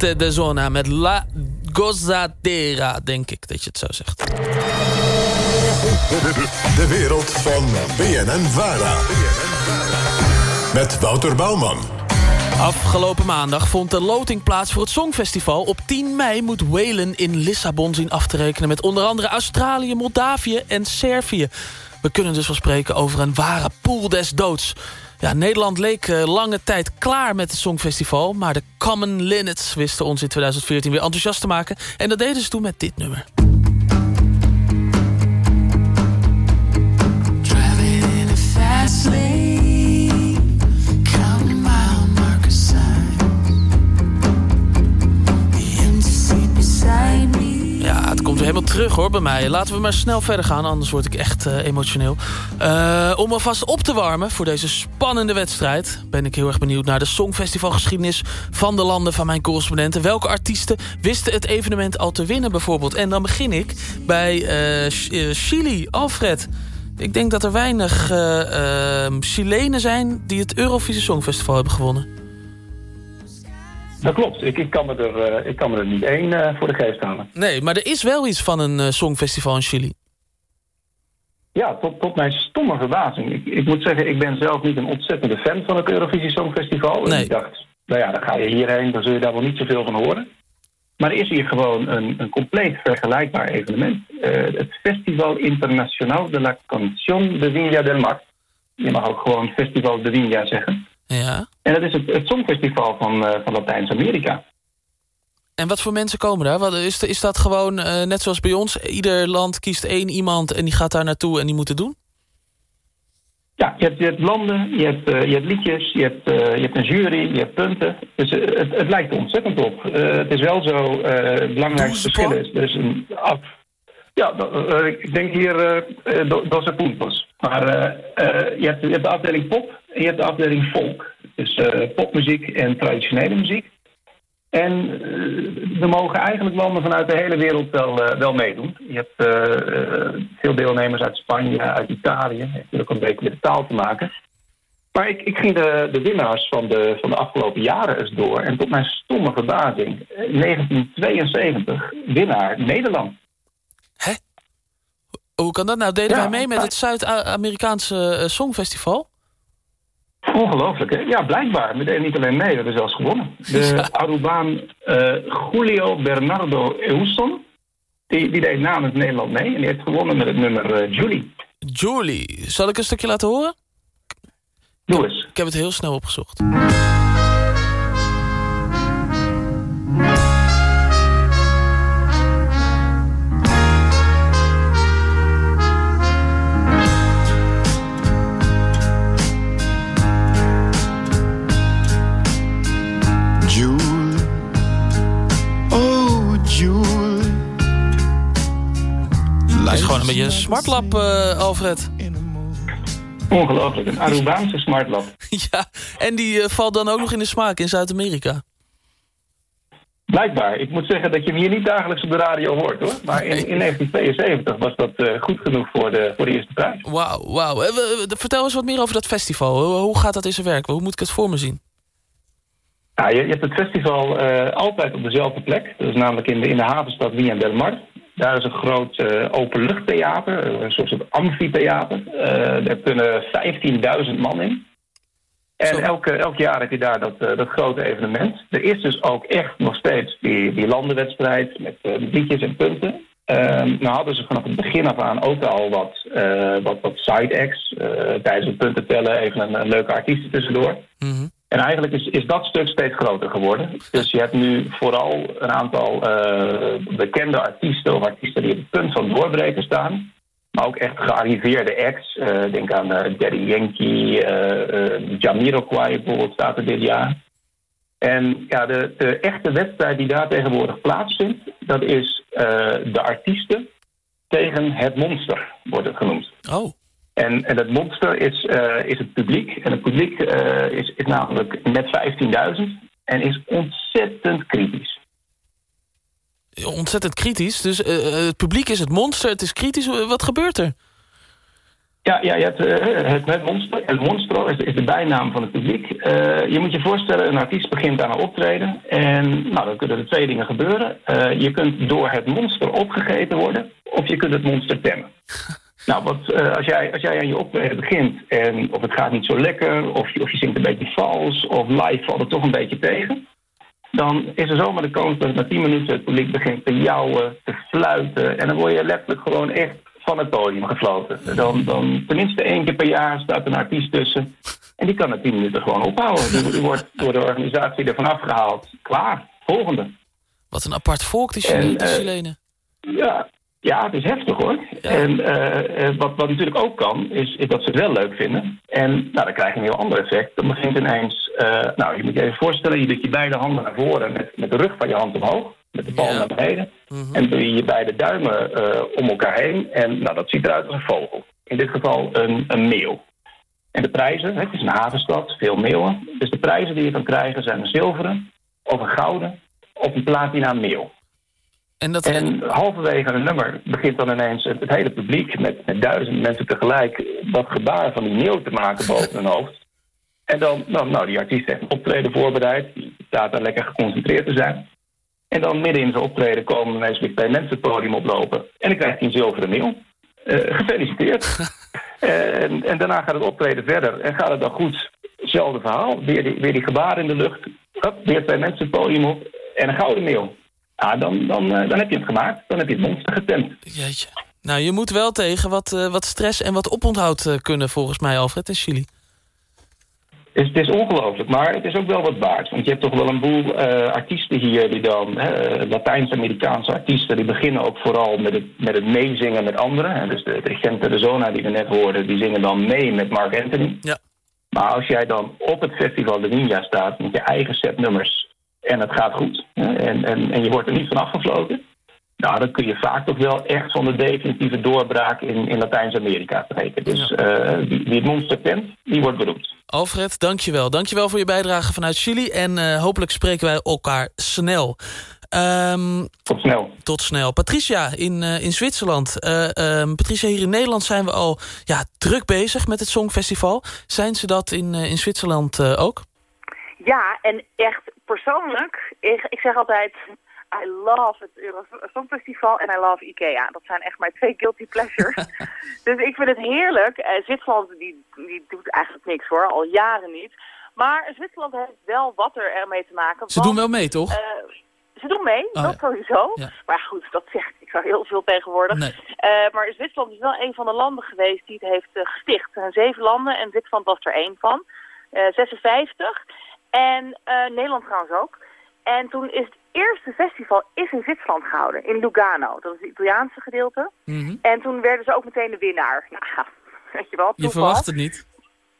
Gente de Zona met La Gozadera, denk ik dat je het zo zegt. De wereld van BNN Vara. Met Wouter Bouwman. Afgelopen maandag vond de loting plaats voor het Songfestival. Op 10 mei moet Whalen in Lissabon zien af te rekenen... met onder andere Australië, Moldavië en Servië. We kunnen dus wel spreken over een ware pool des doods. Ja, Nederland leek eh, lange tijd klaar met het Songfestival... maar de Common Linnets wisten ons in 2014 weer enthousiast te maken... en dat deden ze toen met dit nummer. Komt weer helemaal terug hoor bij mij. Laten we maar snel verder gaan, anders word ik echt eh, emotioneel. Eh, om alvast op te warmen voor deze spannende wedstrijd... ben ik heel erg benieuwd naar de Songfestivalgeschiedenis... van de landen van mijn correspondenten. Welke artiesten wisten het evenement al te winnen bijvoorbeeld? En dan begin ik bij eh, Ch- Chili, Alfred. Ik denk dat er weinig eh, ehm, Chilenen zijn... die het Eurovisie Songfestival hebben gewonnen. Dat klopt. Ik, ik, kan, me er, eh, ik kan me er niet één eh, voor de geest halen. Nee, maar er is wel iets van een eh, Songfestival in Chili. Ja, tot, tot mijn stomme verbazing. Ik, ik moet zeggen, ik ben zelf niet een ontzettende fan van het Eurovisie Songfestival. En Nee. ik dacht, nou ja, dan ga je hierheen, dan zul je daar wel niet zoveel van horen. Maar er is hier gewoon een, een compleet vergelijkbaar evenement. Het Festival Internacional de la Canción de Viña del Mar. Je mag ook gewoon Festival de Viña zeggen. Ja. En dat is het, het Songfestival van, eh, van Latijns-Amerika. En wat voor mensen komen daar? Wat, is, is dat gewoon eh, net zoals bij ons? Ieder land kiest één iemand en die gaat daar naartoe en die moet het doen? Ja, je hebt, je hebt landen, je hebt, eh, je hebt liedjes, je hebt, je hebt een jury, je hebt punten. Dus het, het lijkt ontzettend op. Het is wel zo, het belangrijkste verschil is dus een af... Ja, ik denk hier eh eh, do- Doce Puntos. Maar je, hebt, je hebt de afdeling pop je hebt de afdeling folk. Dus eh, popmuziek en traditionele muziek. En eh, er mogen eigenlijk landen vanuit de hele wereld wel, eh, wel meedoen. Je hebt eh, eh, veel deelnemers uit Spanje, uit Italië. Heeft natuurlijk een beetje met de taal te maken. Maar ik, ik ging de, de winnaars van de, van de afgelopen jaren eens door. En tot mijn stomme verbazing, eh, 1972, winnaar Nederland. Hoe kan dat nou? Deden Ja, wij mee met het Zuid-Amerikaanse eh, Songfestival? Ongelooflijk, hè? Ja, blijkbaar. We deden niet alleen mee, we hebben zelfs gewonnen. De Arubaan eh, Julio Bernardo Euston, die, die deed namens Nederland mee. En die heeft gewonnen met het nummer eh, Julie. Julie, zal ik een stukje laten horen? Doe eens. Ik heb het heel snel opgezocht. Een beetje een smartlap, eh, Alfred. Ongelooflijk, een Arubaanse smartlap. ja, en die eh, valt dan ook nog in de smaak in Zuid-Amerika. Blijkbaar. Ik moet zeggen dat je hem hier niet dagelijks op de radio hoort, hoor. Maar in, in 1972 was dat eh, goed genoeg voor de, voor de eerste prijs. Wauw, wauw. Vertel eens wat meer over dat festival. Hoe, gaat dat in zijn werk? Hoe moet ik het voor me zien? Ja, je, je hebt het festival altijd op dezelfde plek. Dat is namelijk in de, in de havenstad Villa del Mar. Daar is een groot eh, openluchttheater, een soort van amfitheater. Eh daar kunnen 15.000 man in. En elke, elk jaar heb je daar dat, eh, dat grote evenement. Er is dus ook echt nog steeds die, die landenwedstrijd met liedjes en punten. Ehm nou hadden ze vanaf het begin af aan ook al wat, wat, wat side acts. tijdens het punten tellen even een, een leuke artiest tussendoor. En eigenlijk is, is dat stuk steeds groter geworden. Dus je hebt nu vooral een aantal eh, bekende artiesten of artiesten die op het punt van doorbreken staan. Maar ook echt gearriveerde acts. Eh, denk aan eh, Daddy Yankee, eh, Jamiroquai bijvoorbeeld staat er dit jaar. En ja, de, de echte wedstrijd die daar tegenwoordig plaatsvindt, dat is de artiesten tegen het monster, wordt het genoemd. Oh. En, en dat monster is, eh, is het publiek. En het publiek eh, is, is namelijk met 15.000 en is ontzettend kritisch. Ontzettend kritisch. Dus eh, het publiek is het monster, het is kritisch. Wat gebeurt er? Ja, ja je hebt, het, het monster. Het monstro is, is de bijnaam van het publiek. Je moet je voorstellen, een artiest begint aan een optreden. En nou, dan kunnen er twee dingen gebeuren. Je kunt door het monster opgegeten worden, of je kunt het monster temmen. Nou, wat, eh, als, jij, als jij aan je optreden begint en of het gaat niet zo lekker, of je, of je zingt een beetje vals, of live valt het toch een beetje tegen, dan is er zomaar de kans dat na 10 minuten het publiek begint te jouwen, te fluiten. En dan word je letterlijk gewoon echt van het podium gefloten. Dan, dan tenminste één keer per jaar staat een artiest tussen. En die kan na 10 minuten gewoon ophouden. Die, die wordt door de organisatie ervan afgehaald. Klaar, volgende. Wat een apart volk, die eh, Chilenen. Ja, ja, het is heftig hoor. En eh, eh, wat, wat natuurlijk ook kan, is, is dat ze het wel leuk vinden. En nou, dan krijg je een heel ander effect. Dan begint ineens, eh, nou je moet je even voorstellen, je doet je beide handen naar voren met, met de rug van je hand omhoog. Met de palm naar beneden. En doe je je beide duimen om elkaar heen. En nou, dat ziet eruit als een vogel. In dit geval een, een meeuw. En de prijzen, het is een havenstad, veel meeuwen. Dus de prijzen die je kan krijgen zijn een zilveren, of een gouden, of een platina meeuw. En, dat... en halverwege een nummer begint dan ineens het, hele publiek met, met duizenden mensen tegelijk dat gebaar van die meeuw te maken boven hun hoofd. En dan, nou, nou, die artiest heeft een optreden voorbereid, die staat daar lekker geconcentreerd te zijn. En dan midden in zijn optreden komen ineens weer twee mensen het podium oplopen. En dan krijgt hij een zilveren meeuw. Eh, gefeliciteerd. en, en daarna gaat het optreden verder. En gaat het dan goed, hetzelfde verhaal. Weer die, weer die gebaren in de lucht. Hup, weer twee mensen het podium op. En een gouden meeuw. Ja, dan, dan, eh, dan heb je het gemaakt. Dan heb je het monster getemd. Jeetje. Nou, je moet wel tegen wat, eh, wat stress en wat oponthoud eh, kunnen volgens mij, Alfred, in Chili. Het is, het is ongelooflijk, maar het is ook wel wat waard. Want je hebt toch wel een boel artiesten hier die dan, Latijns-Amerikaanse artiesten, die beginnen ook vooral met het, met het meezingen met anderen. Dus de, de Gente de Zona die we net hoorden, die zingen dan mee met Mark Anthony. Ja. Maar als jij dan op het festival de Ninja staat met je eigen set nummers en het gaat goed, hè, en, en, en je wordt er niet van afgefloten, nou, dan kun je vaak toch wel echt van de definitieve doorbraak in, in Latijns-Amerika spreken. Dus eh, wie, wie het monster kent, die wordt beroemd. Alfred, dankjewel. Dankjewel voor je bijdrage vanuit Chili. En eh, hopelijk spreken wij elkaar snel. Ehm, tot snel. Tot snel. Patricia in, eh, in Zwitserland. Eh, ehm, Patricia, hier in Nederland zijn we al ja, druk bezig met het Songfestival. Zijn ze dat in, eh, in Zwitserland eh, ook? Ja, en echt persoonlijk, ik, ik zeg altijd... I love het Eurosongfestival en I love Ikea. Dat zijn echt mijn twee guilty pleasures. dus ik vind het heerlijk. Eh, Zwitserland die, die doet eigenlijk niks hoor, al jaren niet. Maar Zwitserland heeft wel wat er ermee te maken. Ze want, doen wel mee, toch? eh, ze doen mee, Oh, dat ja. sowieso. Ja. Maar goed, dat zegt ik zo heel veel tegenwoordig. Nee. Eh, maar Zwitserland is wel een van de landen geweest die het heeft gesticht. Er zijn zeven landen en Zwitserland was er één van. Eh 56. En eh, Nederland trouwens ook. En toen is het eerste festival is in Zwitserland gehouden, in Lugano. Dat is het Italiaanse gedeelte. Mhm. En toen werden ze ook meteen de winnaar. Nou, weet je wel, Je verwacht het niet.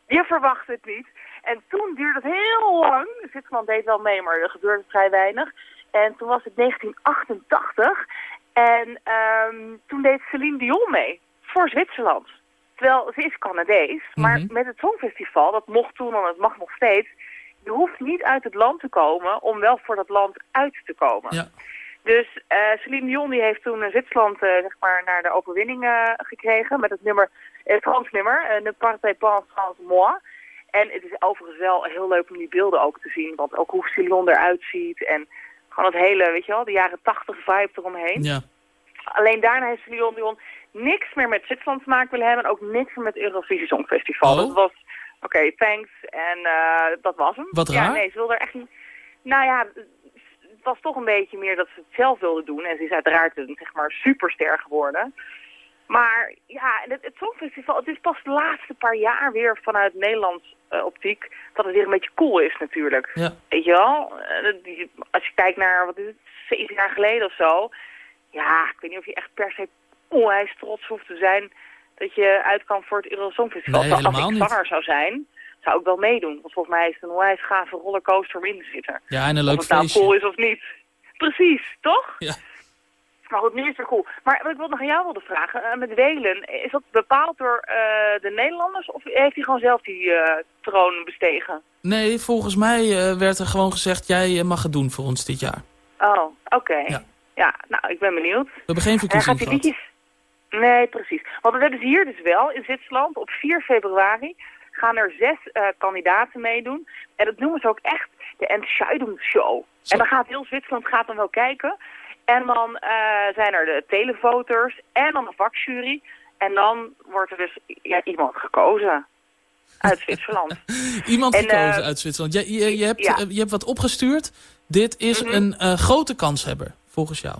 Je verwacht het niet. En toen duurde het heel lang. Zwitserland deed wel mee, maar er gebeurde vrij weinig. En toen was het 1988. En ehm, toen deed Celine Dion mee. Voor Zwitserland. Terwijl ze is Canadees. Maar Mhm. met het Songfestival, dat mocht toen en het mag nog steeds. Je hoeft niet uit het land te komen om wel voor dat land uit te komen. Ja. Dus eh Celine Dion die heeft toen eh, Zwitserland eh, zeg maar naar de overwinning gekregen met het nummer, het Frans nummer, Ne partez pas sans moi. En het is overigens wel heel leuk om die beelden ook te zien, want ook hoe Celine eruit ziet en gewoon het hele, weet je wel, de jaren tachtig vibe eromheen. Ja. Alleen daarna heeft Celine Dion niks meer met Zwitserland te maken willen hebben en ook niks meer met het Eurovisie Songfestival. Oh. Dat was, oké, thanks en eh, dat was hem. Wat Ja, raar. nee, ze wilde er echt niet... Nou ja, het was toch een beetje meer dat ze het zelf wilde doen. En ze is uiteraard een zeg maar, superster geworden. Maar ja, het, het Songfestival, het is pas de laatste paar jaar weer vanuit Nederlands eh, optiek dat het weer een beetje cool is natuurlijk. Ja. Weet je wel? Eh, Als je kijkt naar, wat is het, zeven jaar geleden of zo. Ja, ik weet niet of je echt per se onwijs trots hoeft te zijn dat je uit kan voor het Eurosongfestival. Nee, als ik niet. zwanger zou zijn, zou ik wel meedoen. Want volgens mij is het een onwijs gave rollercoaster om in te zitten. Ja, en een of leuk het nou feestje. cool is of niet. Precies, toch? Ja. Maar goed, nu is het weer cool. Maar wat ik wil nog aan jou wilde vragen, eh, met Welen, is dat bepaald door eh, de Nederlanders of heeft hij gewoon zelf die eh, troon bestegen? Nee, volgens mij werd er gewoon gezegd... jij mag het doen voor ons dit jaar. Oh, oké. Ja. Ja. nou, ik ben benieuwd. We hebben geen verkiezing gehad. Nee, precies. Want dat hebben ze hier dus wel in Zwitserland. Op 4 februari gaan er zes eh, kandidaten meedoen. En dat noemen ze ook echt de Entscheidungsshow. En dan gaat heel Zwitserland gaat dan wel kijken. En dan eh, zijn er de televoters en dan de vakjury. En dan wordt er dus ja, iemand gekozen uit Zwitserland. Iemand En, gekozen eh, uit Zwitserland. Je, je, je, hebt, ja. je hebt wat opgestuurd. Dit is Mhm. een grote kanshebber, volgens jou.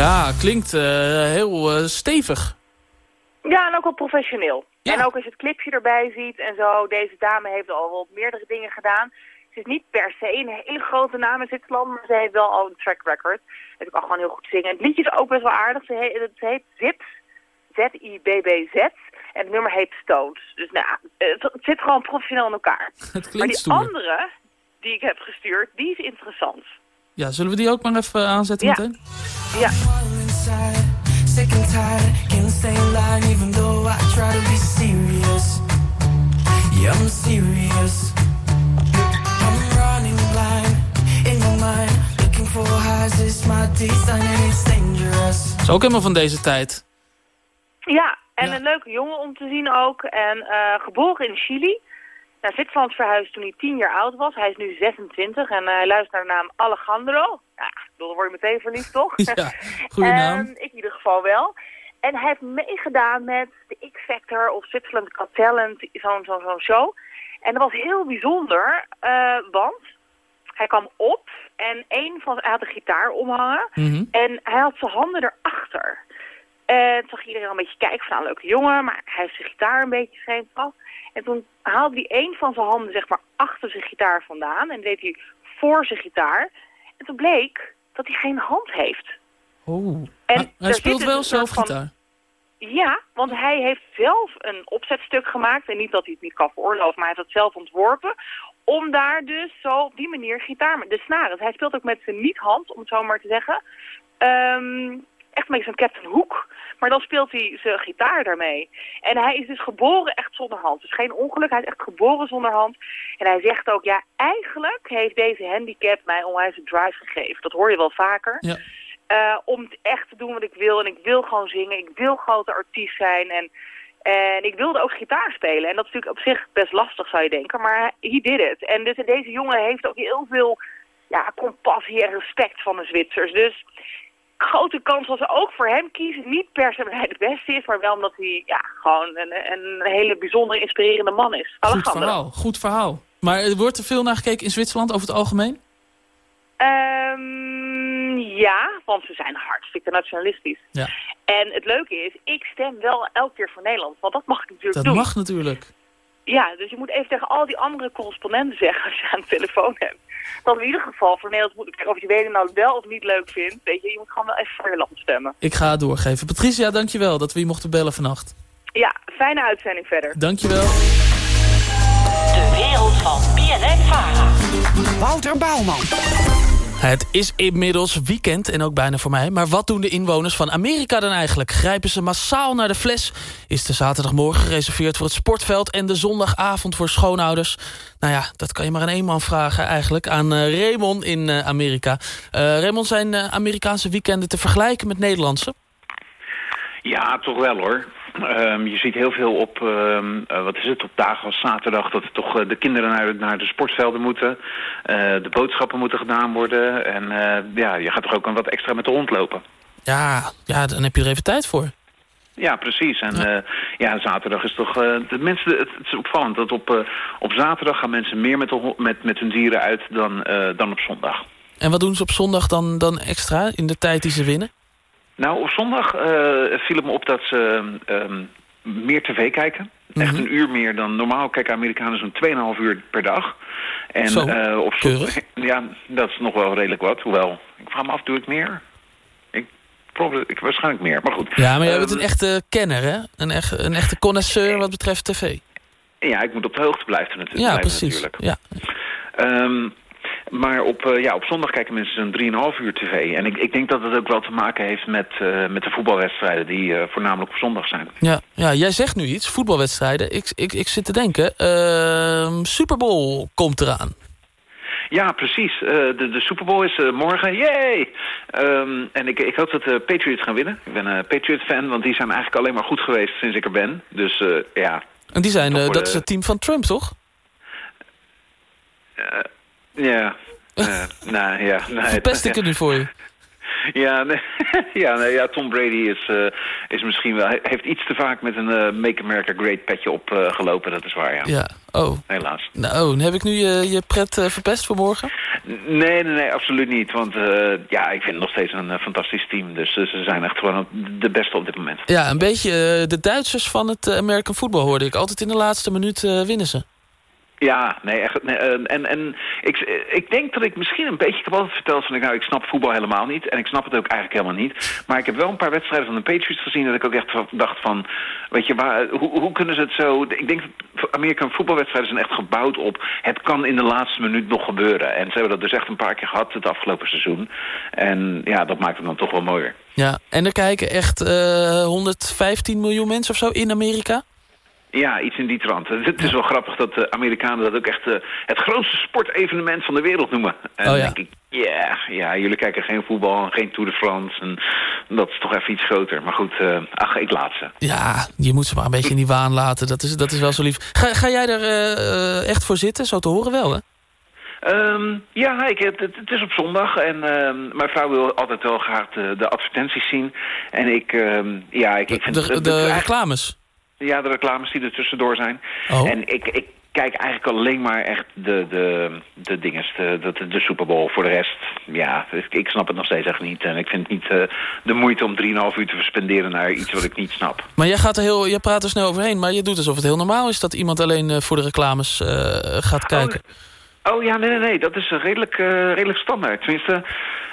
Ja, klinkt eh, heel eh, stevig. Ja, en ook wel professioneel. Ja. En ook als je het clipje erbij ziet en zo. Deze dame heeft al wel meerdere dingen gedaan. Ze is niet per se een hele grote naam in Zwitserland, maar ze heeft wel al een track record. En ze kan gewoon heel goed zingen. Het liedje is ook best wel aardig. Ze heet, het heet Zips, Z-I-B-B-Z. En het nummer heet Stones. Dus nou, het, het zit gewoon professioneel in elkaar. Het Maar die stoer. andere die ik heb gestuurd, die is interessant. Ja, zullen we die ook maar even aanzetten Ja. meteen? Ja. sick and tired, can't stay in line even though I try to be serious. Yeah, I'm serious. I'm running blind in my mind, looking for highs. It's my design and it's dangerous. Is ook helemaal van deze tijd. Ja, en Ja. een leuke jongen om te zien ook. En eh, geboren in Chili. Naar Zwitserland verhuisd toen hij 10 jaar oud was. Hij is nu 26 en eh, hij luistert naar de naam Alejandro. Ja, dan word je meteen verliefd, toch? Ja, goede naam. En ik in ieder geval wel. En hij heeft meegedaan met de X-Factor of Switzerland Got Talent, zo'n zo'n zo'n show. En dat was heel bijzonder, eh, want hij kwam op en een van, hij had een gitaar omhangen. Mhm. En hij had zijn handen erachter. En toen zag iedereen al een beetje kijken van, nou, leuke jongen, maar hij heeft zijn gitaar een beetje vreemd af. En toen haalde hij een van zijn handen, zeg maar, achter zijn gitaar vandaan. En deed hij voor zijn gitaar. En toen bleek dat hij geen hand heeft. Oh. En hij speelt wel een zelf van- gitaar. Ja, want hij heeft zelf een opzetstuk gemaakt. En niet dat hij het niet kan veroorloven, maar hij heeft het zelf ontworpen. Om daar dus zo op die manier gitaar... De snaren. Dus hij speelt ook met zijn niet-hand, om het zo maar te zeggen. Ehm, echt een beetje zo'n Captain Hook. Maar dan speelt hij zijn gitaar daarmee. En hij is dus geboren echt zonder hand. Dus geen ongeluk, hij is echt geboren zonder hand. En hij zegt ook, ja, eigenlijk heeft deze handicap mij onwijs een drive gegeven. Dat hoor je wel vaker. Ja. Eh, om het echt te doen wat ik wil. En ik wil gewoon zingen. Ik wil grote artiest zijn. En, en ik wilde ook gitaar spelen. En dat is natuurlijk op zich best lastig, zou je denken. Maar he did it. En dus deze jongen heeft ook heel veel ja, compassie en respect van de Zwitsers. Dus grote kans dat ze ook voor hem kiezen. Niet per se omdat hij de beste is, maar wel omdat hij ja, gewoon een, een hele bijzondere, inspirerende man is. Goed verhaal, goed verhaal. Maar er wordt er veel naar gekeken in Zwitserland over het algemeen? Ehm, ja, want ze zijn hartstikke nationalistisch. Ja. En het leuke is, ik stem wel elke keer voor Nederland. Want dat mag ik natuurlijk Dat doen. mag natuurlijk. Ja, dus je moet even tegen al die andere correspondenten zeggen als je aan de telefoon hebt. Dat in ieder geval voor Nederland moet ik of je weet het nou wel of niet leuk vindt. Weet je, je moet gewoon wel even voor je land stemmen. Ik ga het doorgeven. Patricia, dankjewel dat we je mochten bellen vannacht. Ja, fijne uitzending verder. Dankjewel. De wereld van BNN Vara. Wouter Bouwman. Het is inmiddels weekend en ook bijna voor mij. Maar wat doen de inwoners van Amerika dan eigenlijk? Grijpen ze massaal naar de fles? Is de zaterdagmorgen gereserveerd voor het sportveld... en de zondagavond voor schoonouders? Nou ja, dat kan je maar aan één man vragen eigenlijk. Aan eh, Raymond in eh, Amerika. Eh Raymond, zijn Amerikaanse weekenden te vergelijken met Nederlandse? Ja, toch wel hoor. Ehm, je ziet heel veel op, ehm, eh, wat is het, op dagen als zaterdag... dat toch eh, de kinderen naar, naar de sportvelden moeten. Eh, de boodschappen moeten gedaan worden. En ja, je gaat toch ook een wat extra met de hond lopen. Ja, ja, dan heb je er even tijd voor. Ja, precies. En ja, ja zaterdag is toch... de mensen, het, het is opvallend dat op, op zaterdag gaan mensen meer met, de, met, met hun dieren uit dan, dan op zondag. En wat doen ze op zondag dan, dan extra in de tijd die ze winnen? Nou, op zondag eh, viel het me op dat ze ehm, meer tv kijken. Echt Mhm. een uur meer dan normaal kijken Amerikanen zo'n 2,5 uur per dag. En Zo, eh, op zondag, ja, dat is nog wel redelijk wat. Hoewel, ik vraag me af, doe ik meer? Ik, probeer, ik waarschijnlijk meer, maar goed. Ja, maar jij bent Ehm, een echte kenner, hè? Een, echt, een echte connoisseur wat betreft tv. Ja, ik moet op de hoogte blijven, natu- Ja, precies. natuurlijk. Ja. Ehm, Maar op, eh, ja, op zondag kijken mensen zo'n 3,5 uur tv. En ik, ik denk dat het ook wel te maken heeft met, eh, met de voetbalwedstrijden... die eh, voornamelijk op zondag zijn. Ja, ja, jij zegt nu iets, voetbalwedstrijden. Ik, ik, ik zit te denken, ehm Super Bowl komt eraan. Ja, precies. De, de Super Bowl is morgen. Yay! Ehm, en ik, ik hoop dat de Patriots gaan winnen. Ik ben een Patriot-fan, want die zijn eigenlijk alleen maar goed geweest sinds ik er ben. Dus ja. En die zijn, dat is het team van Trump, toch? Ja. Eh, nou ja. Nee, Verpest ik het nu voor je? Ja, nee, ja, nee, ja, Tom Brady is, eh, is misschien wel... Heeft iets te vaak met een eh, Make America Great petje opgelopen, gelopen, dat is waar, ja. Ja, oh. Helaas. Nou, heb ik nu je, je pret verpest voor morgen? Nee, nee, nee, absoluut niet. Want ja, ik vind het nog steeds een fantastisch team. Dus ze zijn echt gewoon de beste op dit moment. Ja, een beetje de Duitsers van het American Football hoorde ik. Altijd in de laatste minuut winnen ze. Ja, nee, echt. Eh, en en ik, ik denk dat ik misschien een beetje... Altijd verteld van, nou, ik snap voetbal helemaal niet. En ik snap het ook eigenlijk helemaal niet. Maar ik heb wel een paar wedstrijden van de Patriots gezien... dat ik ook echt dacht van... Weet je, waar, hoe, hoe kunnen ze het zo... Ik denk dat Amerikaan voetbalwedstrijden zijn echt gebouwd op... het kan in de laatste minuut nog gebeuren. En ze hebben dat dus echt een paar keer gehad het afgelopen seizoen. En ja, dat maakt het dan toch wel mooier. Ja, en er kijken echt eh 115 miljoen mensen of zo in Amerika. Ja, iets in die trant. Het is wel grappig dat de Amerikanen dat ook echt eh, het grootste sportevenement van de wereld noemen. En Oh ja. denk ik, ja, ja, jullie kijken geen voetbal, geen Tour de France. En dat is toch even iets groter. Maar goed, eh, ach, ik laat ze. Ja, je moet ze maar een beetje in die waan laten. Dat is, dat is wel zo lief. Ga, ga jij er eh, eh, echt voor zitten? Zo te horen wel, hè? Ehm, ja, ik, het, het is op zondag en ehm, mijn vrouw wil altijd wel graag de, de advertenties zien. En ik, ehm, ja, ik, ik vind De, het- de, de eigenlijk- reclames. Ja, de reclames die er tussendoor zijn. Oh. En ik, ik kijk eigenlijk alleen maar echt de, de, de dinges, de, de, de Super Bowl. Voor de rest, ja, ik, ik snap het nog steeds echt niet. En ik vind het niet eh, de moeite om 3,5 uur te verspenderen naar iets wat ik niet snap. Maar jij, gaat er heel, jij praat er snel overheen. Maar je doet alsof het heel normaal is dat iemand alleen eh, voor de reclames eh, gaat kijken. Oh ja, nee, nee, nee, dat is redelijk, redelijk standaard. Tenminste,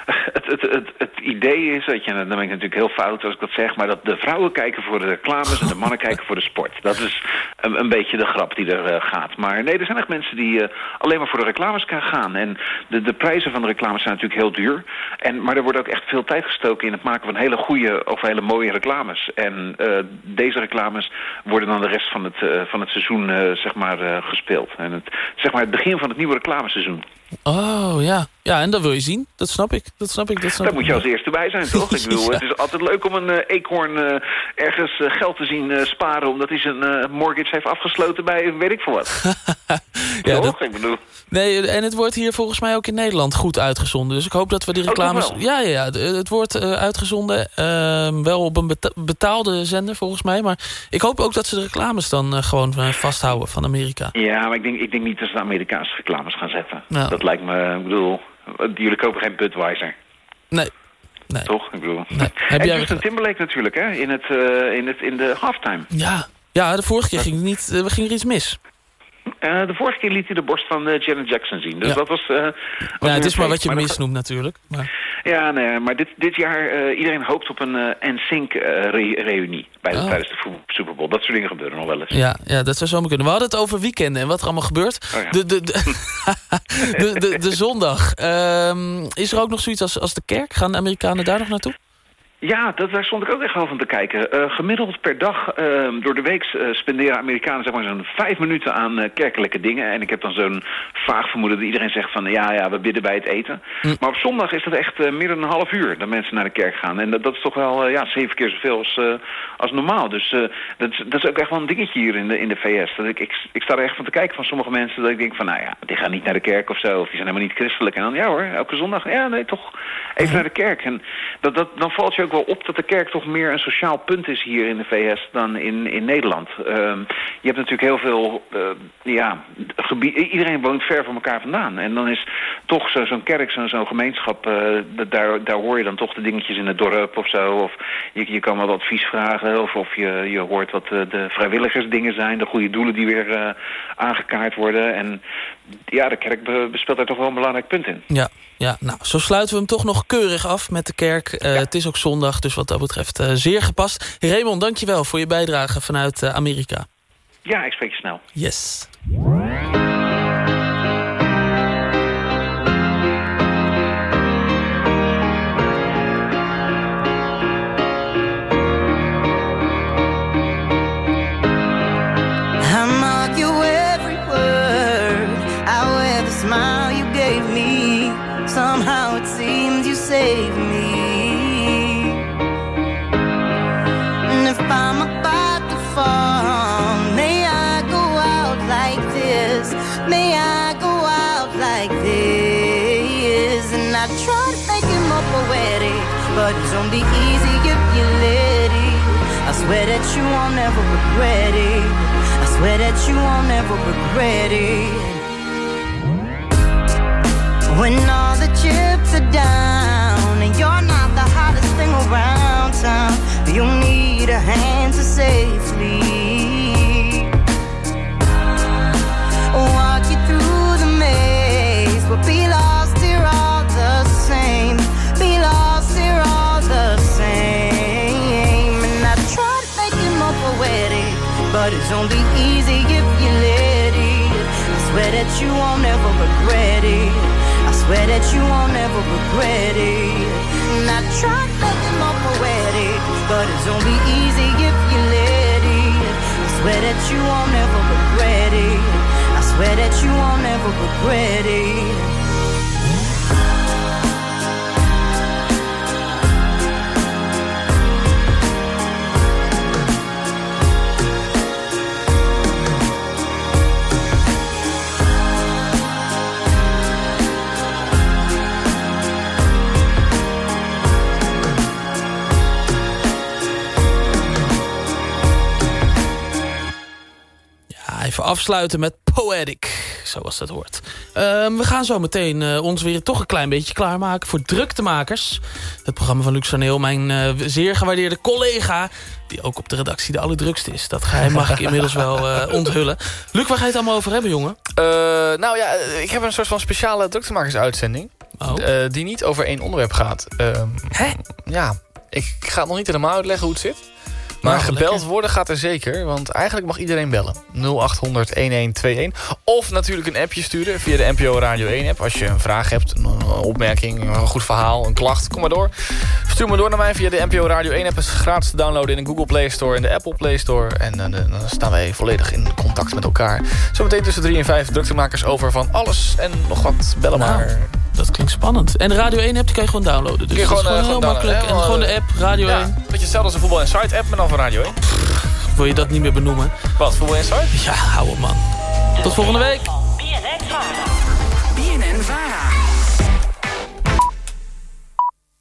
het, het, het, het idee is, dat je, dan ben ik natuurlijk heel fout als ik dat zeg... maar dat de vrouwen kijken voor de reclames en de mannen kijken voor de sport. Dat is een, een beetje de grap die er eh, gaat. Maar nee, er zijn echt mensen die eh, alleen maar voor de reclames kan gaan. En de, de prijzen van de reclames zijn natuurlijk heel duur. En, maar er wordt ook echt veel tijd gestoken in het maken van hele goede of hele mooie reclames. En eh, deze reclames worden dan de rest van het, eh, van het seizoen eh, zeg maar, eh, gespeeld. En het, zeg maar het begin van het nieuwe reclameseizoen. Oh, ja. Ja, en dat wil je zien. Dat snap ik. Dat snap ik. Dat snap Daar moet je als eerste bij zijn, toch? Ik bedoel, Ja. het is altijd leuk om een eh, eekhoorn eh, ergens eh, geld te zien sparen... omdat hij zijn mortgage heeft afgesloten bij weet ik veel wat. Ja, toch? dat- Ik bedoel... Nee, en het wordt hier volgens mij ook in Nederland goed uitgezonden. Dus ik hoop dat we die reclames... ja, ja, ja, het wordt uitgezonden. ehm, wel op een beta- betaalde zender volgens mij. Maar ik hoop ook dat ze de reclames dan gewoon vasthouden van Amerika. Ja, maar ik denk, ik denk niet dat ze de Amerikaanse reclames gaan zetten. Nou. Dat lijkt me, ik bedoel... Jullie kopen geen Budweiser. Nee. nee. Toch? Ik bedoel... Heb en jij Justin Timberlake natuurlijk, hè? In, het, eh, in, het, in de halftime. Ja. ja, de vorige keer ging, niet, eh, ging er iets mis. Eh, de vorige keer liet hij de borst van eh, Janet Jackson zien. Dus Ja. dat was... eh, was Ja, het is maar wat je feest. mis noemt natuurlijk. Maar, Ja, nee, maar dit, dit jaar, iedereen hoopt op een NSYNC-reunie bij de, Oh. tijdens de Super Bowl. Dat soort dingen gebeuren nog wel eens. ja, ja, dat zou zomaar kunnen. We hadden het over weekenden en wat er allemaal gebeurt. Oh ja. de, de, de, de, de, de zondag. Ehm, is er ook nog zoiets als, als de kerk? Gaan de Amerikanen daar nog naartoe? Ja, dat, daar stond ik ook echt wel van te kijken. Eh, gemiddeld per dag eh, door de week eh, spenderen Amerikanen zeg maar, zo'n vijf minuten aan eh, kerkelijke dingen. En ik heb dan zo'n vaag vermoeden dat iedereen zegt van ja, ja, we bidden bij het eten. Maar op zondag is dat echt meer dan een half uur dat mensen naar de kerk gaan. En dat, dat is toch wel ja, zeven keer zoveel als, als normaal. Dus dat, is, dat is ook echt wel een dingetje hier in de, in de VS. Dat ik, ik, ik sta er echt van te kijken van sommige mensen dat ik denk van nou ja, die gaan niet naar de kerk of zo. Of die zijn helemaal niet christelijk. En dan ja hoor, elke zondag, ja nee, toch even naar de kerk. En dat, dat, dan valt je ook wel op dat de kerk toch meer een sociaal punt is hier in de VS dan in, in Nederland. Ehm, je hebt natuurlijk heel veel, eh, ja, gebied, iedereen woont ver van elkaar vandaan. En dan is toch zo- zo'n kerk, zo'n gemeenschap, eh, daar, daar hoor je dan toch de dingetjes in het dorp of zo. Of je, je kan wel wat advies vragen of, of je, je hoort wat eh, de vrijwilligersdingen zijn, de goede doelen die weer aangekaart worden. En ja, de kerk be- bespeelt daar toch wel een belangrijk punt in. Ja, ja, nou, zo sluiten we hem toch nog keurig af met de kerk. Het is ook zondag, dus wat dat betreft eh, zeer gepast. Raymond, dankjewel voor je bijdrage vanuit eh, Amerika. Ja, ik spreek je snel. Yes. Won't ever regret it. I swear that you won't ever regret it. When all the chips are down and you're not the hottest thing around town, you'll need a hand to safely only easy if you let it. I swear that you won't ever regret it. I swear that you won't ever regret it. And I to make more poetic, but it's only easy if you let it. I swear that you won't ever regret it. I swear that you won't ever regret it. Even afsluiten met Poetic, zoals dat hoort. Ehm, we gaan zo meteen eh, ons weer toch een klein beetje klaarmaken voor Druktemakers. Het programma van Luc Sarneel, mijn eh, zeer gewaardeerde collega... die ook op de redactie de allerdrukste is. Dat geheim mag ik inmiddels wel eh, onthullen. Luc, waar ga je het allemaal over hebben, jongen? Nou ja, ik heb een soort van speciale druktemakersuitzending. Oh. die niet over één onderwerp gaat. Hè? Ja, ik ga het nog niet helemaal uitleggen hoe het zit. Maar Nou, gebeld lekker. worden gaat er zeker. Want eigenlijk mag iedereen bellen. 0800 1121. Of natuurlijk een appje sturen via de NPO Radio 1 app. Als je een vraag hebt, een opmerking, een goed verhaal, een klacht. Kom maar door. Stuur me door naar mij via de NPO Radio 1 app. Het is gratis te downloaden in de Google Play Store en de Apple Play Store. En eh, dan staan wij volledig in contact met elkaar. Zometeen tussen 3 en 5 druktemakers over van alles en nog wat. Bellen Nou, maar. Dat klinkt spannend. En de Radio 1 app die kan je gewoon downloaden. Dus je dat is gewoon, gewoon eh, heel gewoon makkelijk. En gewoon de app, Radio Ja, 1. beetje hetzelfde als een Voetbal Insight app, maar dan van Radio 1. Wil je dat niet meer benoemen? Wat, Voetbal Insight? Ja, hou op man. Tot volgende week. BNN Vara. BNN Vara.